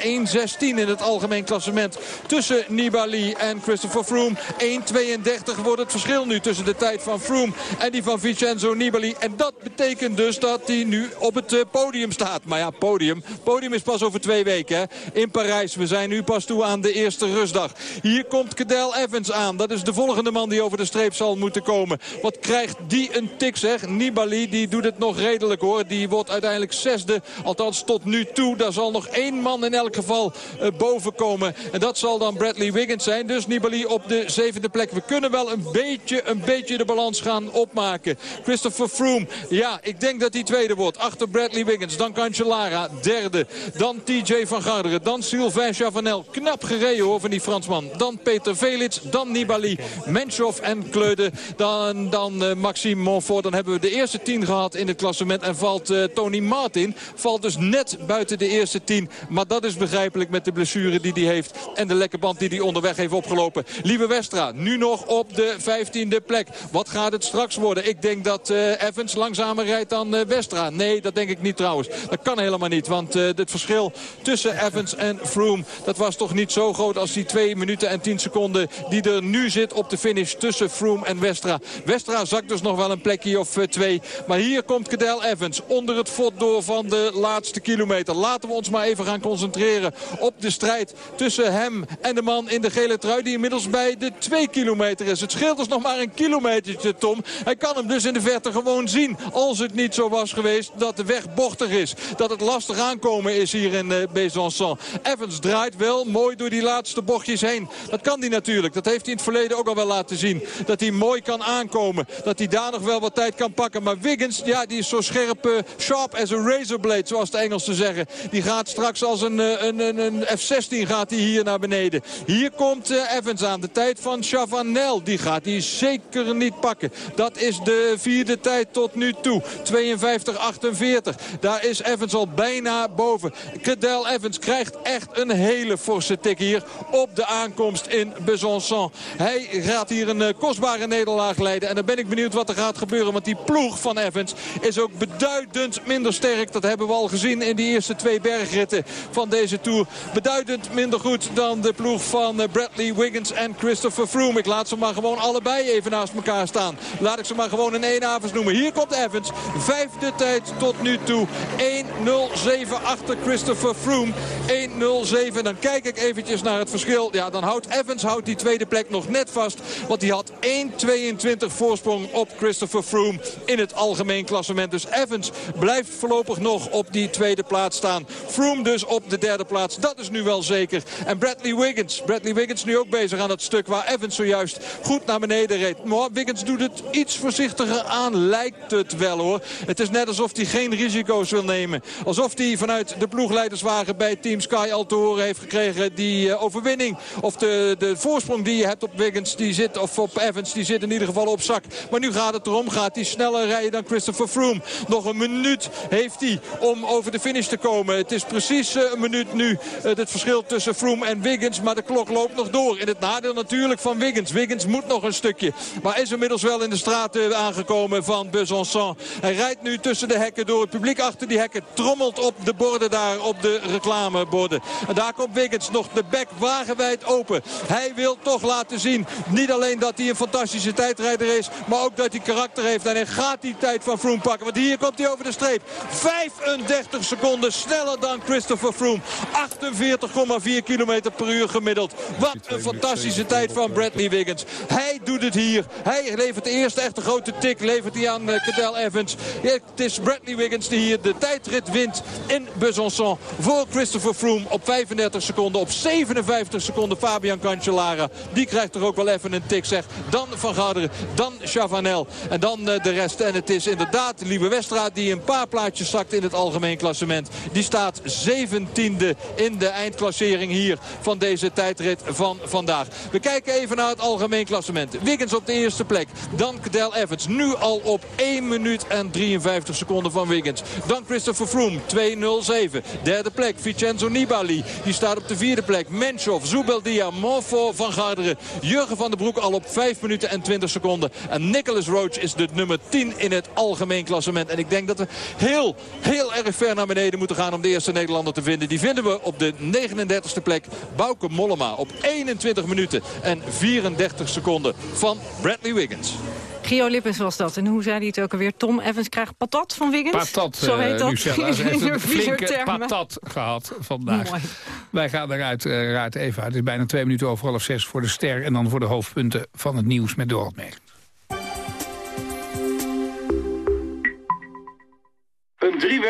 in het algemeen klassement tussen Nibali en Christopher Froome. 1.32 wordt het verschil nu tussen de tijd van Froome en die van Vincenzo Nibali. En dat betekent dus dat hij nu op het uh, podium staat. Maar ja, podium. Podium is pas over twee weken hè? in Parijs. We zijn nu pas toe aan de eerste rustdag. Hier komt Cadel Evans aan. Dat is de volgende man die over de streep zal moeten komen. Wat krijgt die een tik zeg. Nibali die doet het nog redelijk hoor. Die wordt uiteindelijk zesde. Althans tot nu toe. Daar zal nog één man in elk geval uh, boven komen. En dat zal dan Bradley Wiggins zijn. Dus Nibali op de zevende plek. We kunnen wel een beetje, een beetje de balans gaan opmaken. Christopher Froome. Ja, ik denk dat hij tweede wordt. Achter Bradley Wiggins. Dan Cancellara. Derde. Dan TJ van Garderen. Dan Sylvain Chavanel. Knap gereden hoor van die Fransman. Dan Peter Velits. Dan Nibali. Menchoff en Kleude. Dan, dan uh, Maxime Monfort. Dan hebben we de eerste tien gehad in het klassement. En valt uh, Tony Martin. Valt dus net buiten de eerste tien. Maar dat is begrijpelijk met de blessure die hij heeft. En de lekke band die hij onderweg heeft opgelopen. Lieve Westra, nu nog op de vijftiende plek. Wat gaat het straks worden? Ik denk dat uh, Evans langzamer rijdt dan uh, Westra. Nee, dat denk ik niet trouwens. Dat kan helemaal niet. Want het verschil tussen Evans en Froome... dat was toch niet zo groot als die 2 minuten en 10 seconden... die er nu zit op de finish tussen Froome en Westra. Westra zakt dus nog wel een plekje of twee. Maar hier komt Cadel Evans onder het fot door van de laatste kilometer. Laten we ons maar even gaan concentreren op de strijd tussen hem en de man in de gele trui... die inmiddels bij de 2 kilometer is. Het scheelt dus nog maar een kilometertje, Tom. Hij kan hem dus in de verte gewoon zien. Als het niet zo was geweest dat de weg bochtig is. Dat het lastig aankomen is hier in uh, Besançon. Evans draait wel mooi door die laatste bochtjes heen. Dat kan hij natuurlijk. Dat heeft hij in het verleden ook al wel laten zien. Dat hij mooi kan aankomen. Dat hij daar nog wel wat tijd kan pakken. Maar Wiggins, ja, die is zo scherp, uh, sharp as a razorblade, zoals de Engelsen zeggen. Die gaat straks als een, een, een, een F-16 gaat hij hier naar beneden. Hier komt uh, Evans aan. De tijd van Chavanel. Die gaat hij zeker niet pakken. Dat is de vierde tijd tot nu toe. 52-48. Daar is Evans al bijna boven. Cadel Evans krijgt echt een hele forse tik hier op de aankomst in Besançon. Hij gaat hier een kostbare nederlaag leiden. En dan ben ik benieuwd wat er gaat gebeuren. Want die ploeg van Evans is ook beduidend minder sterk. Dat hebben we al gezien in die eerste twee bergritten van deze Tour. Beduidend minder goed dan de ploeg van uh, Bradley Wiggins en Christopher Froome. Ik laat ze maar gewoon allebei even naast elkaar staan. Laat ik ze maar gewoon in één avond noemen. Hier komt Evans. Vijfde tijd tot nu toe. 1.07 achter Christopher Froome. 1.07. Dan kijk ik eventjes naar het verschil. Ja, dan houdt Evans houdt die tweede plek nog net vast. Want hij had 1.22 voorsprong op Christopher Froome in het algemeen klassement. Dus Evans blijft voorlopig nog op die tweede plaats staan. Froome dus op de derde plaats. Dat is nu wel zeker. En Bradley Wiggins. Bradley Wiggins nu ook bezig aan dat stuk waar Evans zojuist goed naar beneden reed. Maar Wiggins doet het iets voorzichtiger aan. Lijkt het wel hoor. Het is net alsof hij geen risico's wil nemen. Alsof hij vanuit de ploegleiderswagen bij Team Sky al te horen heeft gekregen. Die uh, overwinning of de, de voorsprong die je hebt op Wiggins die zit, of op Evans die zit in ieder geval op zak. Maar nu gaat het erom. Gaat hij sneller rijden dan Christopher Froome. Nog een minuut heeft hij om over de finish te komen. Het is precies uh, een minuut nu uh, het verschil tussen Froome en Wiggins. Maar de klok loopt nog door. In het nadeel natuurlijk van Wiggins. Wiggins moet nog een stukje. Maar is inmiddels wel in de straat aangekomen van Besançon. Hij rijdt nu tussen de hekken door. Het publiek achter die hekken trommelt op de borden daar. Op de reclameborden. En daar komt Wiggins nog de bek wagenwijd open. Hij wil toch laten zien. Niet alleen dat hij een fantastische tijdrijder is. Maar ook dat hij karakter heeft. En hij gaat die tijd van Froome pakken. Want hier komt hij over de streep. 35 seconden sneller dan Christopher Froome. 48,4 km per uur gemiddeld. Wat een fantastische tijd van Bradley Wiggins. Hij doet het hier. Hij levert de eerste echte grote tik. Levert hij aan uh, Cadel Evans. Het is Bradley Wiggins die hier de tijdrit wint in Besançon. Voor Christopher Froome op 35 seconden. Op 57 seconden Fabian Cancellara. Die krijgt er ook wel even een tik zeg. Dan Van Garderen. Dan Chavanel. En dan uh, de rest. En het is inderdaad Lieve Westra die een paar plaatjes zakt in het algemeen klassement. Die staat 17e in de eindklassering hier van deze tijdrit van vandaag. We kijken even naar het algemeen klassement. Wiggins op de eerste plek. Dan Cadel Evans. Nu al op 1 minuut en 53 seconden van Wiggins. Dan Christopher Froome. 2.07. Derde plek. Vincenzo Nibali. Die staat op de vierde plek. Menchov. Zubeldia. Monfort van Garderen. Jurgen van den Broek al op 5 minuten en 20 seconden. En Nicholas Roach is de nummer 10 in het algemeen klassement. En ik denk dat we heel, heel erg ver naar beneden moeten gaan om de eerste Nederlander te vinden. Die vinden we op de 39e plek. Bouke Mollema op 21 minuten en 34 seconden van Bradley Wiggins. Gio Lippens was dat. En hoe zei hij het ook alweer? Tom Evans krijgt patat van Wiggins? Patat, Zo heet dat. Lucella. Ze heeft In een flinke termen. patat gehad vandaag. Mooi. Wij gaan eruit, uh, raad even uit. Het is bijna twee minuten over half zes voor de ster... en dan voor de hoofdpunten van het nieuws met Dorot.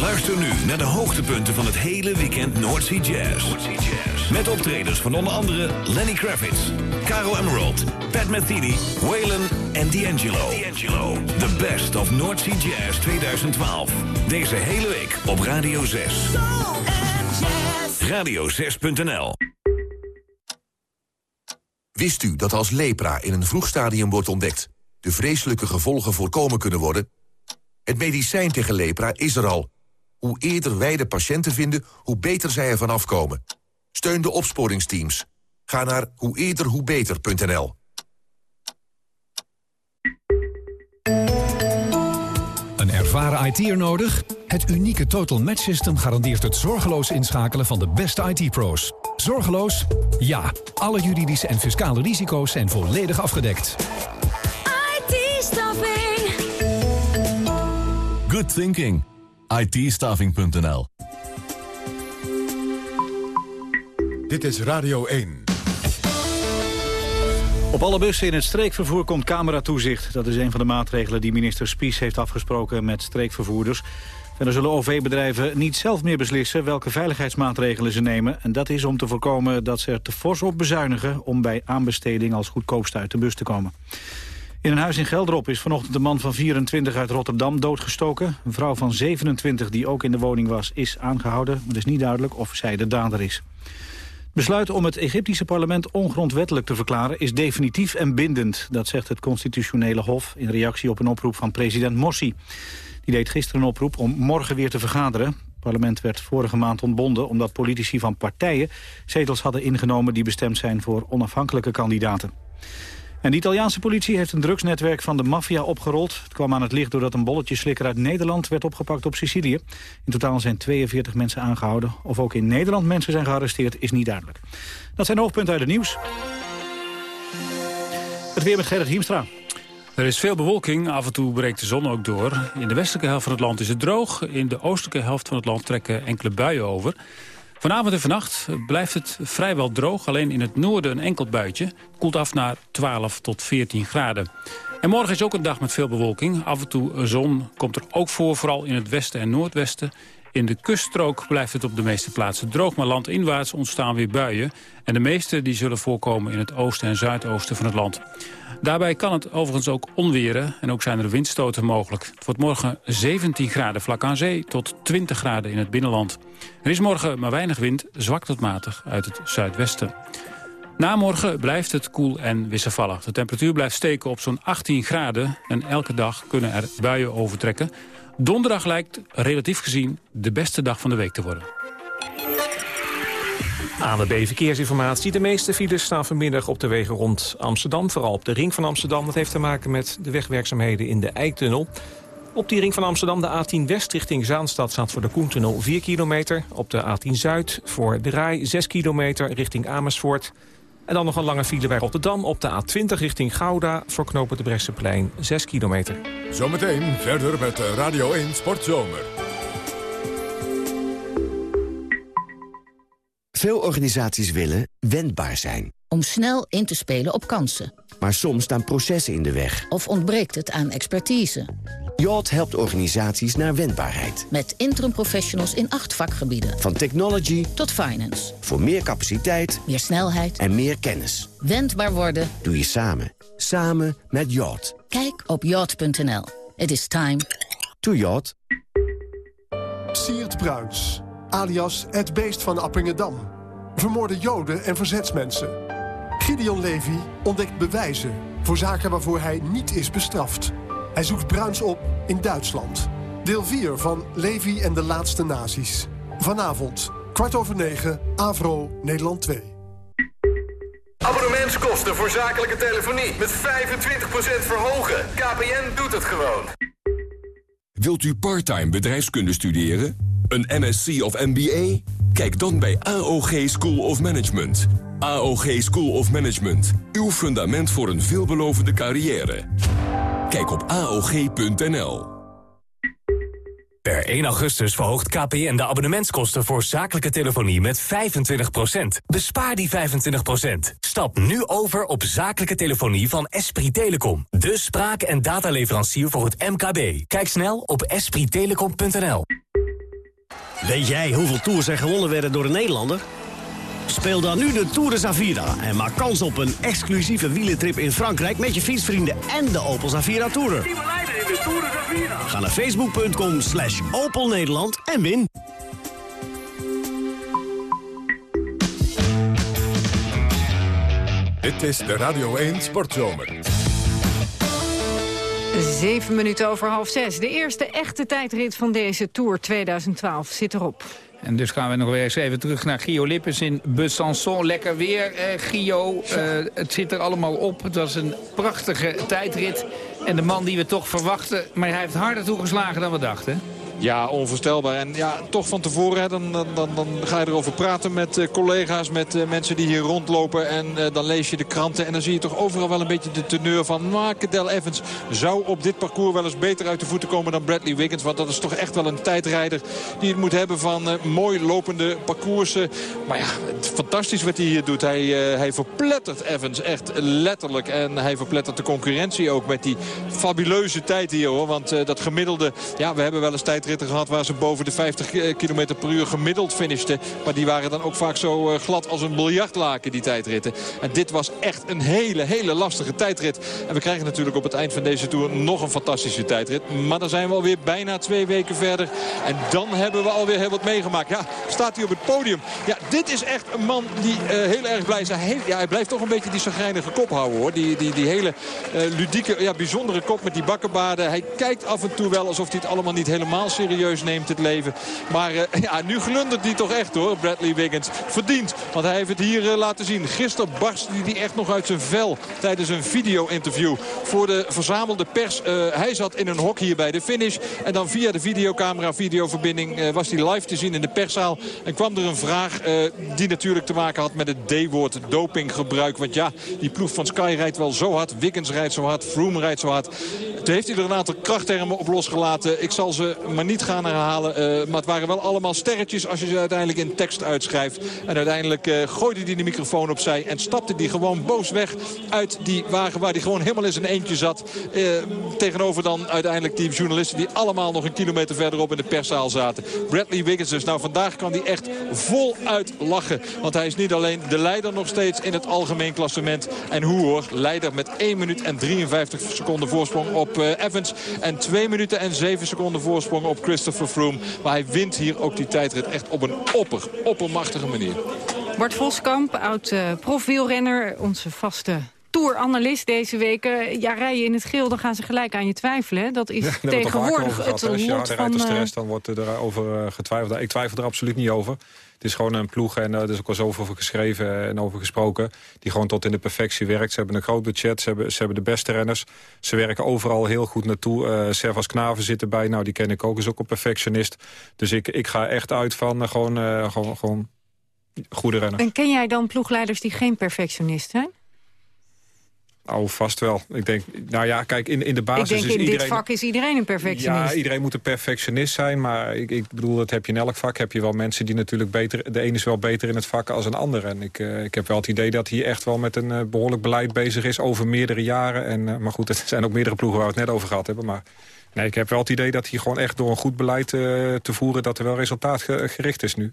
Luister nu naar de hoogtepunten van het hele weekend Noordsea Jazz. Met optredens van onder andere Lenny Kravitz, Caro Emerald, Pat Metheny, Waylon en D'Angelo. The best of Noordsea Jazz 2012. Deze hele week op Radio 6. Radio6.nl Wist u dat als lepra in een vroeg stadium wordt ontdekt... de vreselijke gevolgen voorkomen kunnen worden? Het medicijn tegen lepra is er al... Hoe eerder wij de patiënten vinden, hoe beter zij ervan afkomen. Steun de opsporingsteams. Ga naar hoe eerder hoe beter.nl. Een ervaren IT'er nodig? Het unieke Total Match System garandeert het zorgeloos inschakelen van de beste IT-pro's. Zorgeloos? Ja. Alle juridische en fiscale risico's zijn volledig afgedekt. IT-staffing. Good thinking. itstaving.nl Dit is Radio 1. Op alle bussen in het streekvervoer komt cameratoezicht. Dat is een van de maatregelen die minister Spies heeft afgesproken met streekvervoerders. Verder zullen OV-bedrijven niet zelf meer beslissen welke veiligheidsmaatregelen ze nemen. En dat is om te voorkomen dat ze er te fors op bezuinigen... om bij aanbesteding als goedkoopste uit de bus te komen. In een huis in Gelderop is vanochtend een man van 24 uit Rotterdam doodgestoken. Een vrouw van 27 die ook in de woning was is aangehouden. Maar het is niet duidelijk of zij de dader is. Het besluit om het Egyptische parlement ongrondwettelijk te verklaren is definitief en bindend. Dat zegt het constitutionele hof in reactie op een oproep van president Morsi. Die deed gisteren een oproep om morgen weer te vergaderen. Het parlement werd vorige maand ontbonden omdat politici van partijen zetels hadden ingenomen die bestemd zijn voor onafhankelijke kandidaten. De Italiaanse politie heeft een drugsnetwerk van de maffia opgerold. Het kwam aan het licht doordat een bolletjeslikker uit Nederland werd opgepakt op Sicilië. In totaal zijn 42 mensen aangehouden. Of ook in Nederland mensen zijn gearresteerd is niet duidelijk. Dat zijn de hoofdpunten uit het nieuws. Het weer met Gerrit Hiemstra. Er is veel bewolking, af en toe breekt de zon ook door. In de westelijke helft van het land is het droog. In de oostelijke helft van het land trekken enkele buien over. Vanavond en vannacht blijft het vrijwel droog. Alleen in het noorden een enkel buitje. Koelt af naar 12 tot 14 graden. En morgen is ook een dag met veel bewolking. Af en toe zon komt er ook voor, vooral in het westen en noordwesten. In de kuststrook blijft het op de meeste plaatsen droog, maar landinwaarts ontstaan weer buien. En de meeste die zullen voorkomen in het oosten en zuidoosten van het land. Daarbij kan het overigens ook onweren en ook zijn er windstoten mogelijk. Het wordt morgen 17 graden vlak aan zee tot 20 graden in het binnenland. Er is morgen maar weinig wind, zwak tot matig uit het zuidwesten. Na morgen blijft het koel en wisselvallig. De temperatuur blijft steken op zo'n 18 graden en elke dag kunnen er buien overtrekken. Donderdag lijkt relatief gezien de beste dag van de week te worden. ANWB Verkeersinformatie. De meeste files staan vanmiddag op de wegen rond Amsterdam. Vooral op de ring van Amsterdam. Dat heeft te maken met de wegwerkzaamheden in de Eiktunnel. Op die ring van Amsterdam de A10 West richting Zaanstad staat voor de Koentunnel 4 kilometer. Op de A10 Zuid voor de Rai 6 kilometer richting Amersfoort. En dan nog een lange file bij Rotterdam op de A20 richting Gouda... voor knopen de Bresseplein 6 kilometer. Zometeen verder met Radio 1 Sportzomer. Veel organisaties willen wendbaar zijn. Om snel in te spelen op kansen. Maar soms staan processen in de weg. Of ontbreekt het aan expertise. Yacht helpt organisaties naar wendbaarheid. Met interim professionals in acht vakgebieden. Van technology tot finance. Voor meer capaciteit, meer snelheid en meer kennis. Wendbaar worden doe je samen. Samen met Yacht. Kijk op yacht.nl. It is time to yacht. Siert Bruins, alias het beest van Appingedam. Vermoorde joden en verzetsmensen. Gideon Levy ontdekt bewijzen voor zaken waarvoor hij niet is bestraft. Hij zoekt Bruins op in Duitsland. Deel 4 van Levi en de laatste nazi's. Vanavond, kwart over negen, Avro, Nederland 2. Abonnementskosten voor zakelijke telefonie met 25% verhogen. KPN doet het gewoon. Wilt u parttime bedrijfskunde studeren? Een MSc of MBA? Kijk dan bij AOG School of Management. AOG School of Management. Uw fundament voor een veelbelovende carrière. Kijk op AOG.nl. Per 1 augustus verhoogt KPN de abonnementskosten voor zakelijke telefonie met 25%. Bespaar die 25%. Stap nu over op zakelijke telefonie van Esprit Telecom. De spraak- en dataleverancier voor het MKB. Kijk snel op esprittelecom.nl. Weet jij hoeveel tours er gewonnen werden door een Nederlander? Speel dan nu de Tour de Zavira en maak kans op een exclusieve wielentrip in Frankrijk... met je fietsvrienden en de Opel Zavira Tourer. Ga naar facebook.com slash Opel Nederland en win. Dit is de Radio 1 Sportzomer. Zeven minuten over half zes. De eerste echte tijdrit van deze Tour 2012 zit erop. En dus gaan we nog weer eens even terug naar Gio Lippens in Besançon. Lekker weer, eh, Gio. Eh, het zit er allemaal op. Het was een prachtige tijdrit. En de man die we toch verwachten... maar hij heeft harder toegeslagen dan we dachten. Ja, onvoorstelbaar. En ja, toch van tevoren, dan, dan, dan ga je erover praten met uh, collega's, met uh, mensen die hier rondlopen. En uh, dan lees je de kranten en dan zie je toch overal wel een beetje de teneur van... Cadel Evans zou op dit parcours wel eens beter uit de voeten komen dan Bradley Wiggins. Want dat is toch echt wel een tijdrijder die het moet hebben van mooi lopende parcoursen. Maar ja, fantastisch wat hij hier doet. Hij, hij verplettert Evans echt letterlijk. En hij verplettert de concurrentie ook met die fabuleuze tijd hier hoor. Want dat gemiddelde, ja, we hebben wel eens tijd ritten gehad waar ze boven de 50 km per uur gemiddeld finishten. Maar die waren dan ook vaak zo glad als een biljartlaken, die tijdritten. En dit was echt een hele, hele lastige tijdrit. En we krijgen natuurlijk op het eind van deze Tour nog een fantastische tijdrit. Maar dan zijn we alweer bijna twee weken verder. En dan hebben we alweer heel wat meegemaakt. Ja, staat hij op het podium. Ja, dit is echt een man die uh, heel erg blij is. Hij, ja, hij blijft toch een beetje die zagrijnige kop houden hoor. Die, die, die hele ludieke, ja, bijzondere kop met die bakkenbaarden. Hij kijkt af en toe wel alsof hij het allemaal niet helemaal serieus neemt het leven. Maar eh, ja, nu glundert hij toch echt hoor, Bradley Wiggins. Verdient, want hij heeft het hier eh, laten zien. Gisteren barstte hij echt nog uit zijn vel tijdens een video-interview voor de verzamelde pers. Eh, hij zat in een hok hier bij de finish. En dan via de videocamera, videoverbinding was hij live te zien in de perszaal. En kwam er een vraag die natuurlijk te maken had met het D-woord dopinggebruik. Want ja, die ploeg van Sky rijdt wel zo hard. Wiggins rijdt zo hard. Froome rijdt zo hard. Toen heeft hij er een aantal krachttermen op losgelaten. Ik zal ze maar niet gaan herhalen. eh, maar het waren wel allemaal sterretjes als je ze uiteindelijk in tekst uitschrijft. En uiteindelijk eh, gooide hij de microfoon opzij en stapte die gewoon boos weg uit die wagen waar hij gewoon helemaal in zijn eentje zat. Eh, tegenover dan uiteindelijk die journalisten die allemaal nog een kilometer verderop in de perszaal zaten. Bradley Wiggins dus. Nou, vandaag kan hij echt voluit lachen. Want hij is niet alleen de leider nog steeds in het algemeen klassement. En hoe hoor, leider met 1 minuut en 53 seconden voorsprong op Evans. En 2 minuten en 7 seconden voorsprong op Christopher Froome. Maar hij wint hier ook die tijdrit echt op een opper, oppermachtige manier. Bart Voskamp, oud uh, profwielrenner, onze vaste tour-analyst deze week. Ja, rij je in het geel, dan gaan ze gelijk aan je twijfelen. hè? Dat is Ja, het tegenwoordig het. Als je lot harder rijdt van... dan de eh, rest, dan wordt er over eh, getwijfeld. Ik twijfel er absoluut niet over. Het is gewoon een ploeg, en eh, er is ook al zoveel over geschreven en over gesproken... die gewoon tot in de perfectie werkt. Ze hebben een groot budget, ze hebben, ze hebben de beste renners. Ze werken overal heel goed naartoe. Eh Servas Knaven zit erbij, nou die ken ik ook, is ook een perfectionist. Dus ik, ik ga echt uit van eh, gewoon, gewoon, gewoon goede renners. En ken jij dan ploegleiders die geen perfectionist zijn? Oh, vast wel. Ik denk, nou ja, kijk, in, in de basis ik denk is in iedereen... dit vak is iedereen een perfectionist. Ja, iedereen moet een perfectionist zijn. Maar ik, ik bedoel, dat heb je in elk vak. Heb je wel mensen die natuurlijk beter... De ene is wel beter in het vak als een ander. En ik, eh, ik heb wel het idee dat hij echt wel met een eh, behoorlijk beleid bezig is... over meerdere jaren. En, eh, maar goed, er zijn ook meerdere ploegen waar we het net over gehad hebben. Maar nee, ik heb wel het idee dat hij gewoon echt door een goed beleid te voeren... dat er wel resultaatgericht is nu.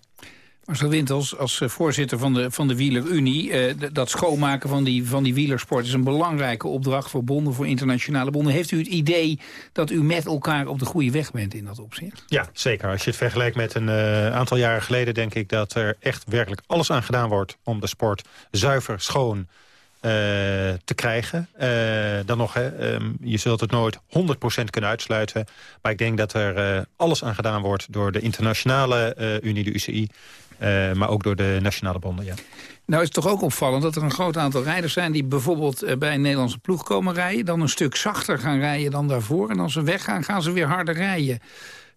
Marcel Wintels, als eh, voorzitter van de, van de Wielerunie... eh, dat schoonmaken van die, van die wielersport is een belangrijke opdracht... voor bonden, voor internationale bonden. Heeft u het idee dat u met elkaar op de goede weg bent in dat opzicht? Ja, zeker. Als je het vergelijkt met een eh, aantal jaren geleden... denk ik dat er echt werkelijk alles aan gedaan wordt... om de sport zuiver, schoon te krijgen. Dan nog, hè, ehm, je zult het nooit 100% kunnen uitsluiten. Maar ik denk dat er alles aan gedaan wordt... door de internationale Unie, de UCI... eh, maar ook door de nationale bonden, ja. Nou is het toch ook opvallend dat er een groot aantal rijders zijn... die bijvoorbeeld eh, bij een Nederlandse ploeg komen rijden... dan een stuk zachter gaan rijden dan daarvoor. En als ze weggaan, gaan ze weer harder rijden.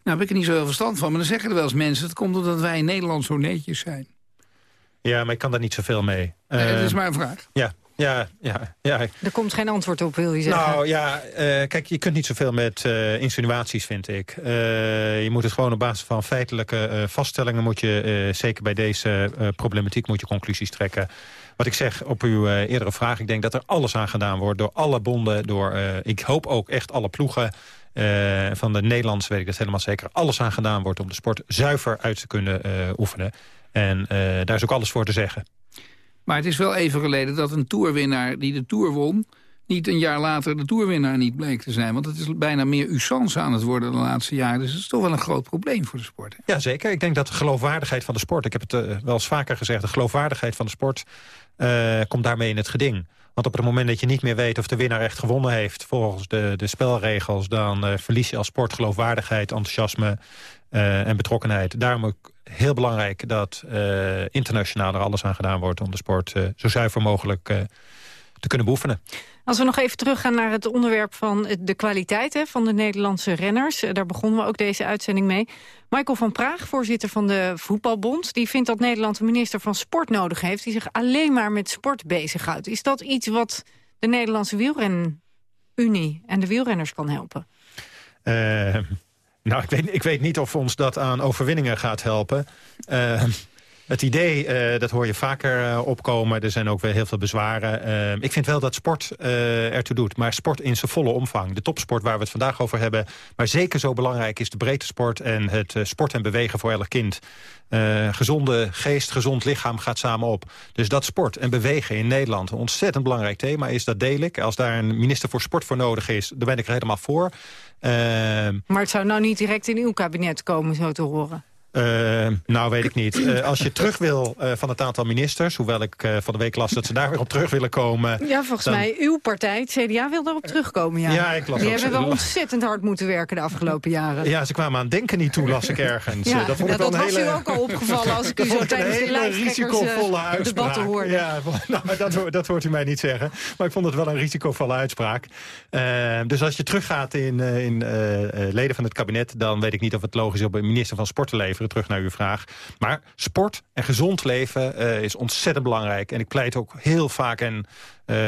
Nou heb ik er niet zo heel verstand van, maar dan zeggen er wel eens mensen... het komt omdat wij in Nederland zo netjes zijn. Ja, maar ik kan daar niet zoveel mee. Dat is Eh, maar een vraag. Ja, ja, ja, ja. Er komt geen antwoord op, wil je zeggen. Nou ja, eh, kijk, je kunt niet zoveel met eh, insinuaties, vind ik. Eh, je moet het gewoon op basis van feitelijke vaststellingen... moet je, zeker bij deze problematiek, moet je conclusies trekken. Wat ik zeg op uw eerdere vraag, ik denk dat er alles aan gedaan wordt... door alle bonden, door, ik hoop ook echt alle ploegen... van de Nederlandse weet ik dat helemaal zeker... alles aan gedaan wordt om de sport zuiver uit te kunnen oefenen. En daar is ook alles voor te zeggen. Maar het is wel even geleden dat een toerwinnaar die de Tour won... niet een jaar later de toerwinnaar niet bleek te zijn. Want het is bijna meer usance aan het worden de laatste jaren. Dus het is toch wel een groot probleem voor de sport. hè? Ja, zeker. Ik denk dat de geloofwaardigheid van de sport... ik heb het eh, wel eens vaker gezegd... de geloofwaardigheid van de sport eh, komt daarmee in het geding. Want op het moment dat je niet meer weet of de winnaar echt gewonnen heeft... volgens de, de spelregels, dan eh, verlies je als sport geloofwaardigheid... enthousiasme en betrokkenheid. Daarom ook heel belangrijk dat eh, internationaal er alles aan gedaan wordt... om de sport eh, zo zuiver mogelijk eh, te kunnen beoefenen. Als we nog even teruggaan naar het onderwerp van de kwaliteit hè, van de Nederlandse renners. Daar begonnen we ook deze uitzending mee. Michael van Praag, voorzitter van de Voetbalbond... die vindt dat Nederland een minister van sport nodig heeft... die zich alleen maar met sport bezighoudt. Is dat iets wat de Nederlandse wielrenunie en de wielrenners kan helpen? Nou, ik weet, ik weet niet of ons dat aan overwinningen gaat helpen. Eh, het idee, eh, dat hoor je vaker eh, opkomen. Er zijn ook weer heel veel bezwaren. Ik vind wel dat sport ertoe doet. Maar sport in zijn volle omvang. De topsport waar we het vandaag over hebben. Maar zeker zo belangrijk is de breedte sport... en het sport en bewegen voor elk kind. Gezonde geest, gezond lichaam gaat samen op. Dus dat sport en bewegen in Nederland een ontzettend belangrijk thema is. Dat deel ik. Als daar een minister voor sport voor nodig is, dan ben ik er helemaal voor. Eh, Maar het zou nou niet direct in uw kabinet komen, zo te horen. Eh, nou, weet ik niet. Eh, als je terug wil eh, van het aantal ministers... hoewel ik van de week las dat ze daar weer op terug willen komen... Ja, volgens dan- mij, uw partij, het CDA, wil daarop terugkomen. Ja, Ja, ik las Die ook- hebben wel ontzettend hard moeten werken de afgelopen jaren. Ja, ze kwamen aan denken niet toe, las ik ergens. Ja, dat vond ik dat was hele, u ook al opgevallen als ik u zo tijdens de risicovolle debatten hoorde. Ja, nou, dat, dat hoort u mij niet zeggen. Maar ik vond het wel een risicovolle uitspraak. Dus als je teruggaat in, in leden van het kabinet... dan weet ik niet of het logisch is om een minister van Sport te leveren. Terug naar uw vraag. Maar sport en gezond leven eh, is ontzettend belangrijk. En ik pleit ook heel vaak en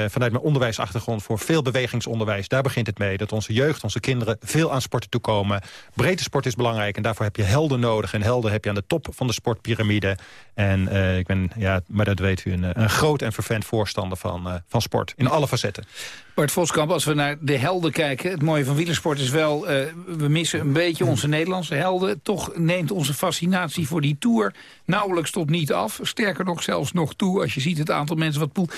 vanuit mijn onderwijsachtergrond... voor veel bewegingsonderwijs. Daar begint het mee. Dat onze jeugd, onze kinderen veel aan sporten toekomen. Breedte sport is belangrijk en daarvoor heb je helden nodig. En helden heb je aan de top van de sportpyramide. En eh, ik ben, ja, maar dat weet u, een, eh, een groot en vervent voorstander van, eh, van sport. In alle facetten. Bart Voskamp, als we naar de helden kijken... het mooie van wielersport is wel... eh, we missen een beetje onze Nederlandse helden. Toch neemt onze fascinatie voor die Tour nauwelijks tot niet af. Sterker nog, zelfs nog toe, als je ziet het aantal mensen wat poel...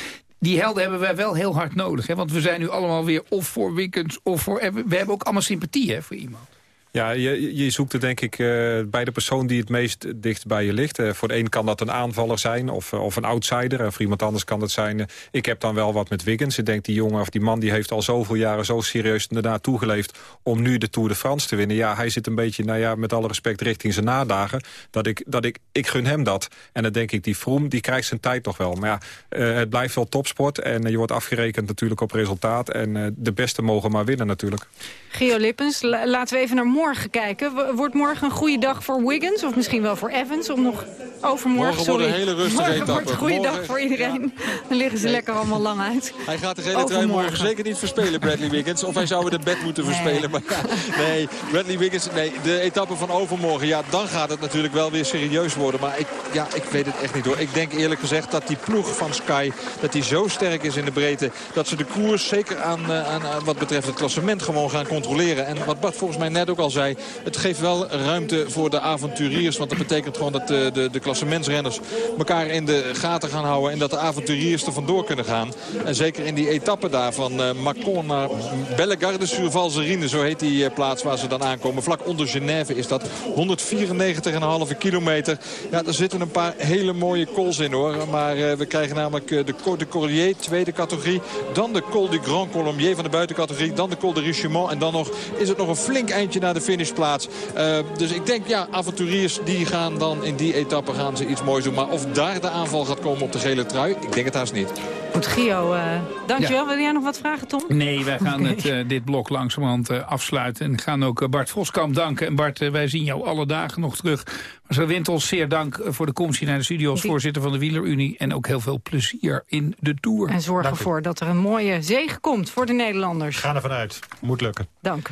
Die helden hebben wij wel heel hard nodig. Hè? Want we zijn nu allemaal weer of voor Wickens of voor... we hebben ook allemaal sympathie hè, voor iemand. Ja, je, je zoekt er denk ik eh, bij de persoon die het meest dicht bij je ligt. Eh, voor de een kan dat een aanvaller zijn of, eh, of een outsider. En voor iemand anders kan dat zijn... ik heb dan wel wat met Wiggins. Ik denk die jongen of die man die heeft al zoveel jaren zo serieus ernaar toegeleefd... om nu de Tour de France te winnen. Ja, hij zit een beetje, nou ja, met alle respect richting zijn nadagen. Dat ik, dat ik, ik gun hem dat. En dan denk ik, die Froome, die krijgt zijn tijd toch wel. Maar ja, het blijft wel topsport. En je wordt afgerekend natuurlijk op resultaat. En de beste mogen maar winnen natuurlijk. Gio Lippens, la- laten we even naar morgen kijken. Wordt morgen een goede dag voor Wiggins? Of misschien wel voor Evans? Om nog overmorgen, Morgen wordt sorry. een hele rustige morgen etappe. wordt een goede Morgen- dag voor iedereen. Dan liggen ze lekker allemaal lang uit. Hij gaat de gele trui morgen zeker niet verspelen, Bradley Wiggins. Of hij zou het bed moeten verspelen. Maar ja, nee, Bradley Wiggins, nee, de etappe van overmorgen. Ja, dan gaat het natuurlijk wel weer serieus worden. Maar ik, ja, ik weet het echt niet hoor. Ik denk eerlijk gezegd dat die ploeg van Sky, dat die zo sterk is in de breedte. Dat ze de koers zeker aan, eh, aan, aan wat betreft het klassement gewoon gaan controleren. En wat Bart volgens mij net ook al zei, het geeft wel ruimte voor de avonturiers. Want dat betekent gewoon dat de, de, de klassementsrenners elkaar in de gaten gaan houden. En dat de avonturiers er vandoor kunnen gaan. En zeker in die etappe daar van eh Macon naar Bellegarde sur Valserine. Zo heet die eh, plaats waar ze dan aankomen. Vlak onder Genève is dat 194,5 kilometer. Ja, er zitten een paar hele mooie calls in hoor. Maar eh, we krijgen namelijk eh, de Côte de Corrier, tweede categorie. Dan de Col du Grand Colombier van de buitencategorie. Dan de Col de Richemont. En dan nog is het nog een flink eindje naar de finishplaats. Eh, dus ik denk, ja, avonturiers die gaan dan in die etappe gaan ze iets moois doen. Maar of daar de aanval gaat komen op de gele trui, ik denk het haast niet. Goed, Gio, eh, dankjewel. Wil jij nog wat vragen, Tom? Nee, wij gaan het, eh, dit blok langzamerhand eh, afsluiten. En gaan ook Bart Voskamp danken. En Bart, wij zien jou alle dagen nog terug. Marcel Wintels, zeer dank voor de komst hier naar de studio... als Die- voorzitter van de Wielerunie. En ook heel veel plezier in de Tour. En zorg ervoor dat er een mooie zege komt voor de Nederlanders. Ga ervan uit. Moet lukken. Dank.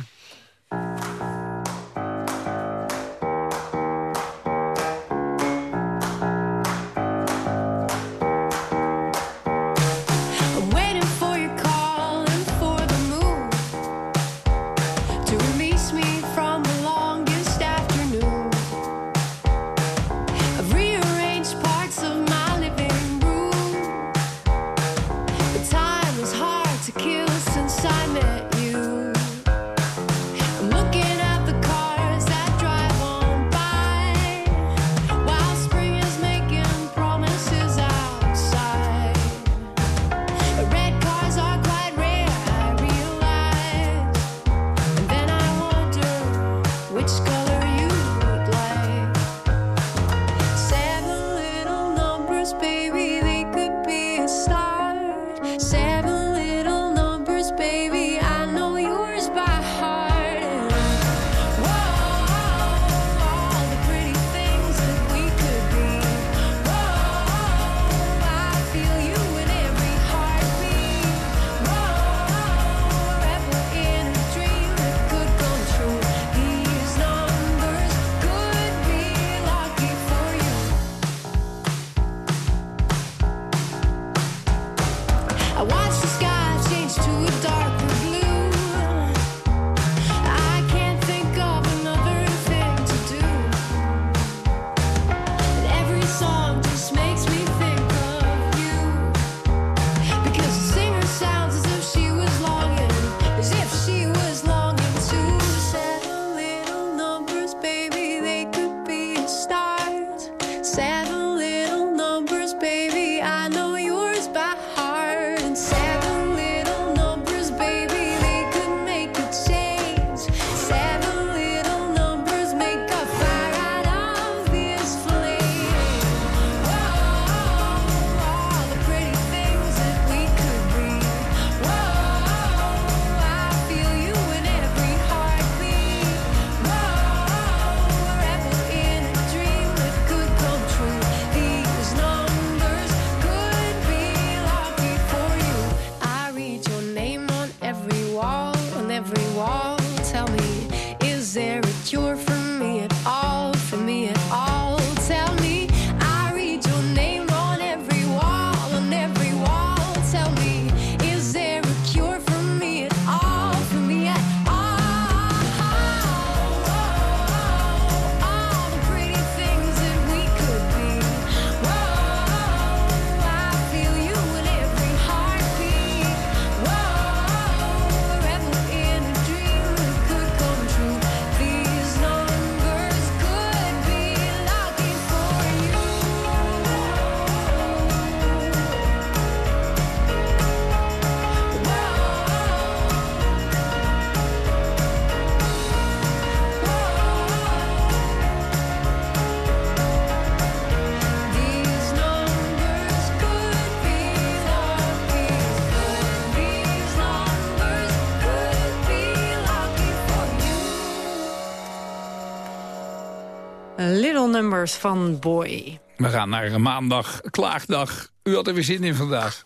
Numbers van Boy. We gaan naar een maandag, klaagdag. U had er weer zin in vandaag.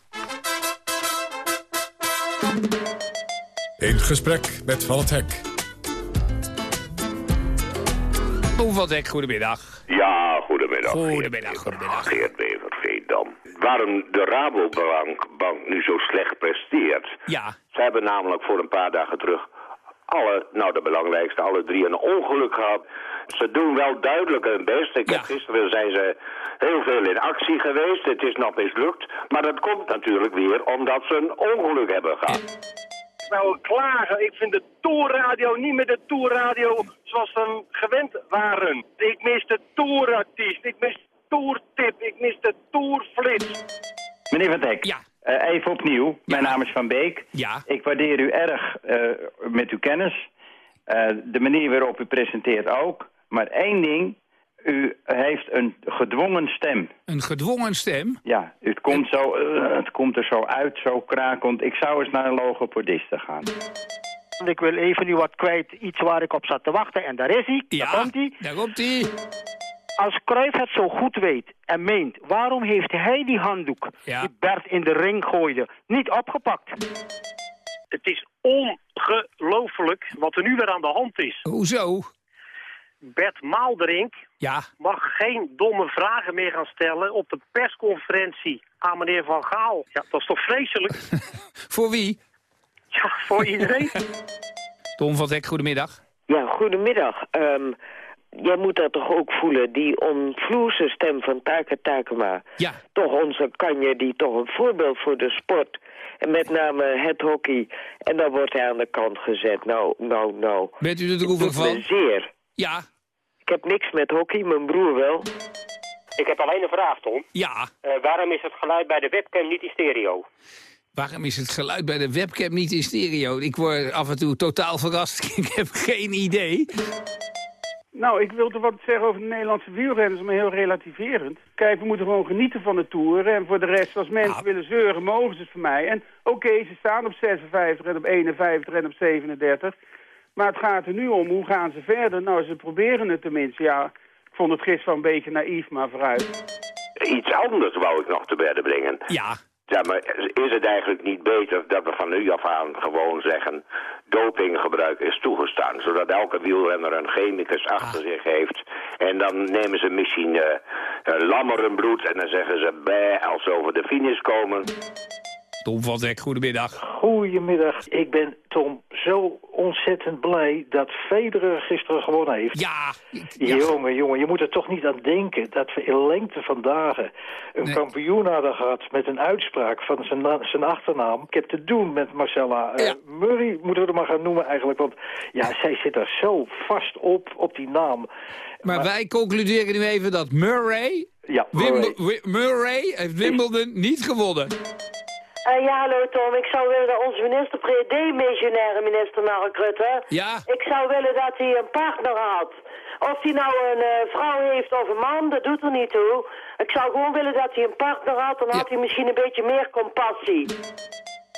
In gesprek met Van het Hek. Hoe van Dek, goedemiddag. Ja, goedemiddag. Goedemiddag, goedemiddag. Geert Beverveendam. Waarom de Rabobank bank nu zo slecht presteert... Ja. Ze hebben namelijk voor een paar dagen terug alle, nou de belangrijkste, alle drie een ongeluk gehad. Ze doen wel duidelijk hun best. Ik heb, gisteren zijn ze heel veel in actie geweest. Het is nog mislukt. Maar dat komt natuurlijk weer omdat ze een ongeluk hebben gehad. nou klagen. Ik vind de tourradio niet meer de tourradio zoals we hem gewend waren. Ik mis de tourartiest, ik mis de tourtip, ik mis de tourflits. Meneer Van Dijk, ja. Eh, even opnieuw. Mijn naam is Van Beek. Ja. Ik waardeer u erg eh, met uw kennis. Eh, de manier waarop u presenteert ook. Maar één ding, u heeft een gedwongen stem. Een gedwongen stem? Ja, het komt, zo, het komt er zo uit, zo krakend. Ik zou eens naar een logopediste gaan. Ik wil even nu wat kwijt, iets waar ik op zat te wachten. En daar is hij, Ja, daar komt hij. Daar komt hij. Als Cruijff het zo goed weet en meent, waarom heeft hij die handdoek die Bert in de ring gooide niet opgepakt? Het is ongelooflijk wat er nu weer aan de hand is. Hoezo? Bert Maalderink Ja. mag geen domme vragen meer gaan stellen op de persconferentie aan meneer Van Gaal. Ja, dat is toch vreselijk? Voor wie? Ja, voor iedereen. Tom van Dek, goedemiddag. Ja, goedemiddag. Ehm, jij moet dat toch ook voelen, die onvloerse stem van Taka Takema. Ja. Toch onze kanje, die toch een voorbeeld voor de sport. En met name het hockey. En dan wordt hij aan de kant gezet. Nou, nou, nou. Bent u er Het droevig van? zeer. Ja. Ik heb niks met hockey, mijn broer wel. Ik heb alleen een vraag, Tom. Ja. Eh, waarom is het geluid bij de webcam niet in stereo? Waarom is het geluid bij de webcam niet in stereo? Ik word af en toe totaal verrast. Ik heb geen idee. Nou, ik wilde wat zeggen over de Nederlandse wielrenners, maar heel relativerend. Kijk, we moeten gewoon genieten van de Tour. En voor de rest, als mensen willen zeuren, mogen ze het voor mij. En oké, ze staan op 56 en op 51 en op 37. Maar het gaat er nu om, hoe gaan ze verder? Nou, ze proberen het tenminste. Ja, ik vond het gisteren een beetje naïef, maar vooruit. Iets anders wou ik nog te bedde brengen. Ja. Ja, maar is het eigenlijk niet beter dat we van nu af aan gewoon zeggen... dopinggebruik is toegestaan, zodat elke wielrenner een chemicus achter zich heeft. En dan nemen ze misschien eh eh, lammerenbloed en dan zeggen ze bij als ze over de finish komen. Tom van Dek, goedemiddag. Goedemiddag. Ik ben Tom zo ontzettend blij dat Federer gisteren gewonnen heeft. Ja. Jongen, jongen, je moet er toch niet aan denken dat we in lengte van dagen een kampioen hadden gehad met een uitspraak van zijn, zijn achternaam. Ik heb te doen met Marcella eh, Murray, moeten we er maar gaan noemen eigenlijk. Want ja, zij zit er zo vast op, op die naam. Maar wij concluderen nu even dat Murray, Ja, Wimble- Wi- Murray heeft Wimbledon niet gewonnen. Eh, ja, hallo Tom. Ik zou willen dat onze minister, demissionaire minister Mark Rutte... Ja? Ik zou willen dat hij een partner had. Of hij nou een eh, vrouw heeft of een man, dat doet er niet toe. Ik zou gewoon willen dat hij een partner had, dan had hij misschien een beetje meer compassie.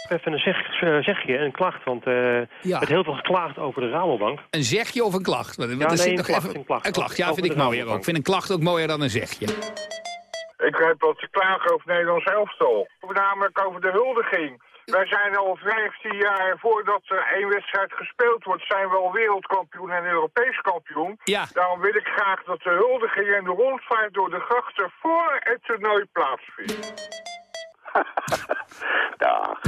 Even een zeg, eh, zegje, een klacht, want eh er werd heel veel geklaagd over de Rabobank. Een zegje of een klacht? Want nee, zit een klacht, even- een klacht. Een klacht, ja, vind ik mooier ook. Ik vind een klacht ook mooier dan een zegje. Ik heb wat te klagen over Nederlands elftal. Namelijk over de huldiging. Wij zijn al 15 jaar voordat er één wedstrijd gespeeld wordt, zijn we al wereldkampioen en Europees kampioen. Ja. Daarom wil ik graag dat de huldiging en de rondvaart door de grachten voor het toernooi plaatsvindt. Dag.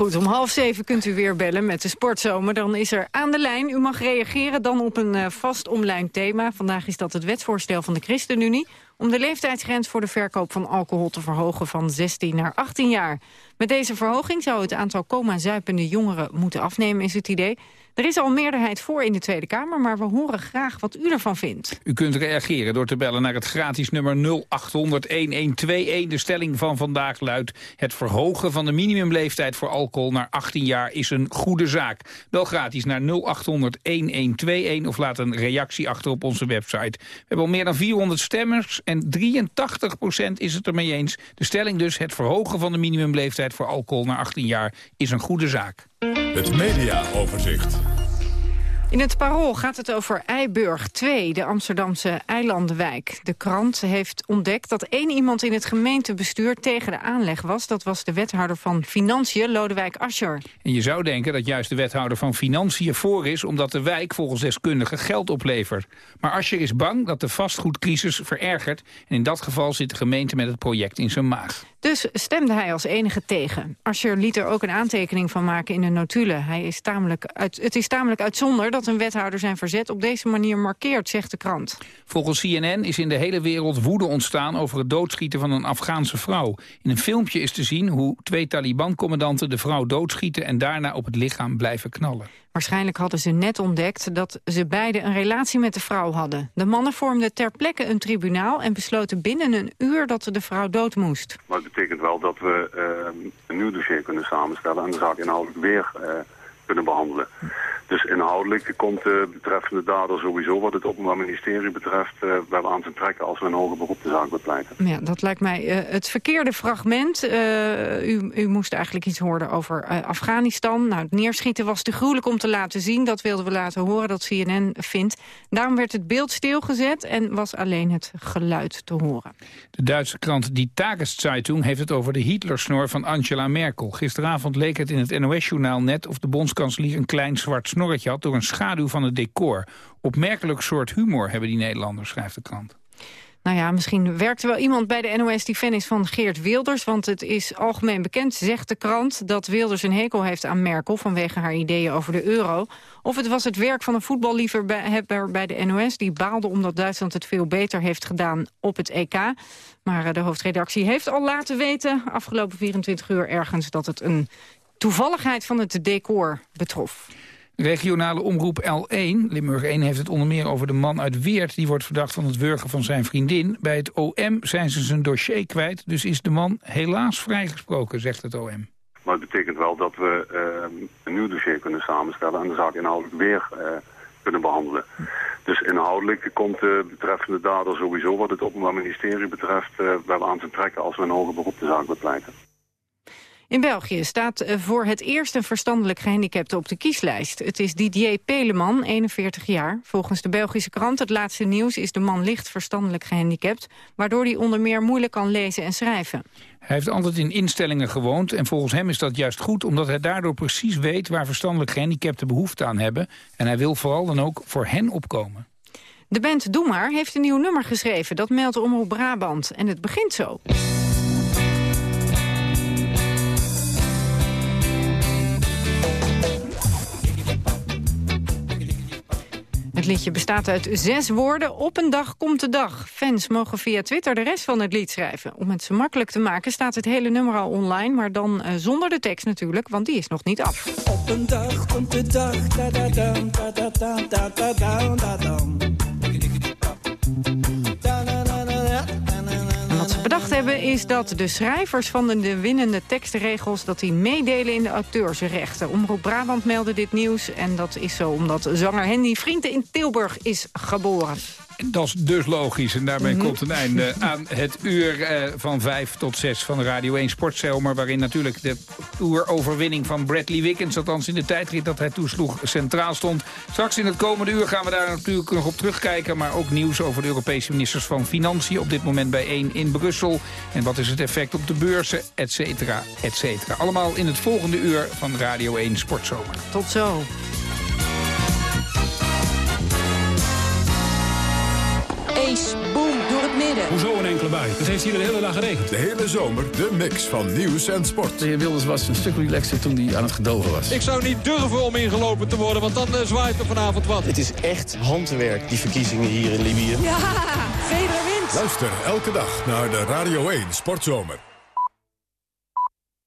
Goed, om half zeven kunt u weer bellen met de Sportzomer. Dan is er aan de lijn. U mag reageren dan op een eh, vast online thema. Vandaag is dat het wetsvoorstel van de ChristenUnie... om de leeftijdsgrens voor de verkoop van alcohol te verhogen van 16 naar 18 jaar. Met deze verhoging zou het aantal coma-zuipende jongeren moeten afnemen, is het idee. Er is al meerderheid voor in de Tweede Kamer, maar we horen graag wat u ervan vindt. U kunt reageren door te bellen naar het gratis nummer 0800-1121. De stelling van vandaag luidt... het verhogen van de minimumleeftijd voor alcohol naar 18 jaar is een goede zaak. Bel gratis naar 0800-1121 of laat een reactie achter op onze website. We hebben al meer dan 400 stemmers en 83% is het ermee eens. De stelling dus, het verhogen van de minimumleeftijd voor alcohol naar 18 jaar is een goede zaak. Het mediaoverzicht. In het Parool gaat het over Eiburg 2, de Amsterdamse eilandenwijk. De krant heeft ontdekt dat één iemand in het gemeentebestuur tegen de aanleg was. Dat was de wethouder van Financiën, Lodewijk Asscher. En je zou denken dat juist de wethouder van Financiën voor is... omdat de wijk volgens deskundigen geld oplevert. Maar Ascher is bang dat de vastgoedcrisis verergert... en in dat geval zit de gemeente met het project in zijn maag. Dus stemde hij als enige tegen. Asscher liet er ook een aantekening van maken in de notulen. Hij is tamelijk het is tamelijk uitzonder dat een wethouder zijn verzet op deze manier markeert, zegt de krant. Volgens CNN is in de hele wereld woede ontstaan over het doodschieten van een Afghaanse vrouw. In een filmpje is te zien hoe twee Taliban-commandanten de vrouw doodschieten en daarna op het lichaam blijven knallen. Waarschijnlijk hadden ze net ontdekt dat ze beiden een relatie met de vrouw hadden. De mannen vormden ter plekke een tribunaal en besloten binnen een uur dat de vrouw dood moest. Maar het betekent wel dat we eh, een nieuw dossier kunnen samenstellen en de zaak inhoudelijk weer eh, kunnen behandelen. Dus inhoudelijk komt de betreffende dader sowieso wat het Openbaar Ministerie betreft uh, wel aan te trekken als we een hoger beroep de zaak bepleiten. Ja, dat lijkt mij uh, het verkeerde fragment. Uh, u, u, moest eigenlijk iets horen over Afghanistan. Nou, het neerschieten was te gruwelijk om te laten zien. Dat wilden we laten horen, dat CNN vindt. Daarom werd het beeld stilgezet en was alleen het geluid te horen. De Duitse krant Die Tageszeitung heeft het over de Hitlersnor van Angela Merkel. Gisteravond leek het in het NOS-journaal net of de bondskanselier een klein zwart snorretje had door een schaduw van het decor. Opmerkelijk soort humor hebben die Nederlanders, schrijft de krant. Nou ja, misschien werkt er wel iemand bij de NOS die fan is van Geert Wilders. Want het is algemeen bekend, zegt de krant, dat Wilders een hekel heeft aan Merkel... vanwege haar ideeën over de euro. Of het was het werk van een voetballiefhebber bij de NOS... die baalde omdat Duitsland het veel beter heeft gedaan op het EK. Maar de hoofdredactie heeft al laten weten, afgelopen 24 uur ergens... dat het een toevalligheid van het decor betrof. Regionale omroep L1, Limburg 1, heeft het onder meer over de man uit Weert... die wordt verdacht van het wurgen van zijn vriendin. Bij het OM zijn ze zijn dossier kwijt, dus is de man helaas vrijgesproken, zegt het OM. Maar het betekent wel dat we uh, een nieuw dossier kunnen samenstellen... en de zaak inhoudelijk weer uh, kunnen behandelen. Dus inhoudelijk komt de betreffende dader sowieso wat het Openbaar Ministerie betreft... Uh, wel aan te trekken als we een hoger beroep de zaak bepleiten. In België staat voor het eerst een verstandelijk gehandicapte op de kieslijst. Het is Didier Peleman, 41 jaar. Volgens de Belgische krant Het Laatste Nieuws is de man licht verstandelijk gehandicapt... waardoor hij onder meer moeilijk kan lezen en schrijven. Hij heeft altijd in instellingen gewoond en volgens hem is dat juist goed... omdat hij daardoor precies weet waar verstandelijk gehandicapten behoefte aan hebben. En hij wil vooral dan ook voor hen opkomen. De band Doe Maar heeft een nieuw nummer geschreven, dat meldt Omroep Brabant. En het begint zo. Liedje bestaat uit zes woorden. Op een dag komt de dag. Fans mogen via Twitter de rest van het lied schrijven. Om het zo makkelijk te maken staat het hele nummer al online... maar dan uh, zonder de tekst natuurlijk, want die is nog niet af. Op een dag komt de dag. Da, da, da, bedacht hebben is dat de schrijvers van de, de winnende tekstenregels... dat die meedelen in de auteursrechten. Omroep Brabant meldde dit nieuws. En dat is zo omdat zanger Henny Vrienden in Tilburg is geboren. Dat is dus logisch. En daarmee mm -hmm. komt een einde aan het uur eh, van 5 tot 6 van Radio 1 Sportzomer. Waarin natuurlijk de oeroverwinning van Bradley Wiggins, althans in de tijdrit dat hij toesloeg, centraal stond. Straks in het komende uur gaan we daar natuurlijk nog op terugkijken. Maar ook nieuws over de Europese ministers van Financiën. Op dit moment bijeen in Brussel. En wat is het effect op de beurzen, et cetera, et cetera. Allemaal in het volgende uur van Radio 1 Sportzomer. Tot zo. Hoezo een enkele bui? Het heeft hier de hele dag geregend. De hele zomer de mix van nieuws en sport. De heer Wilders was een stuk relaxer toen hij aan het gedogen was. Ik zou niet durven om ingelopen te worden, want dan uh, zwaait er vanavond wat. Het is echt handwerk, die verkiezingen hier in Libië. Ja, Federer wint. Luister elke dag naar de Radio 1 Sportzomer.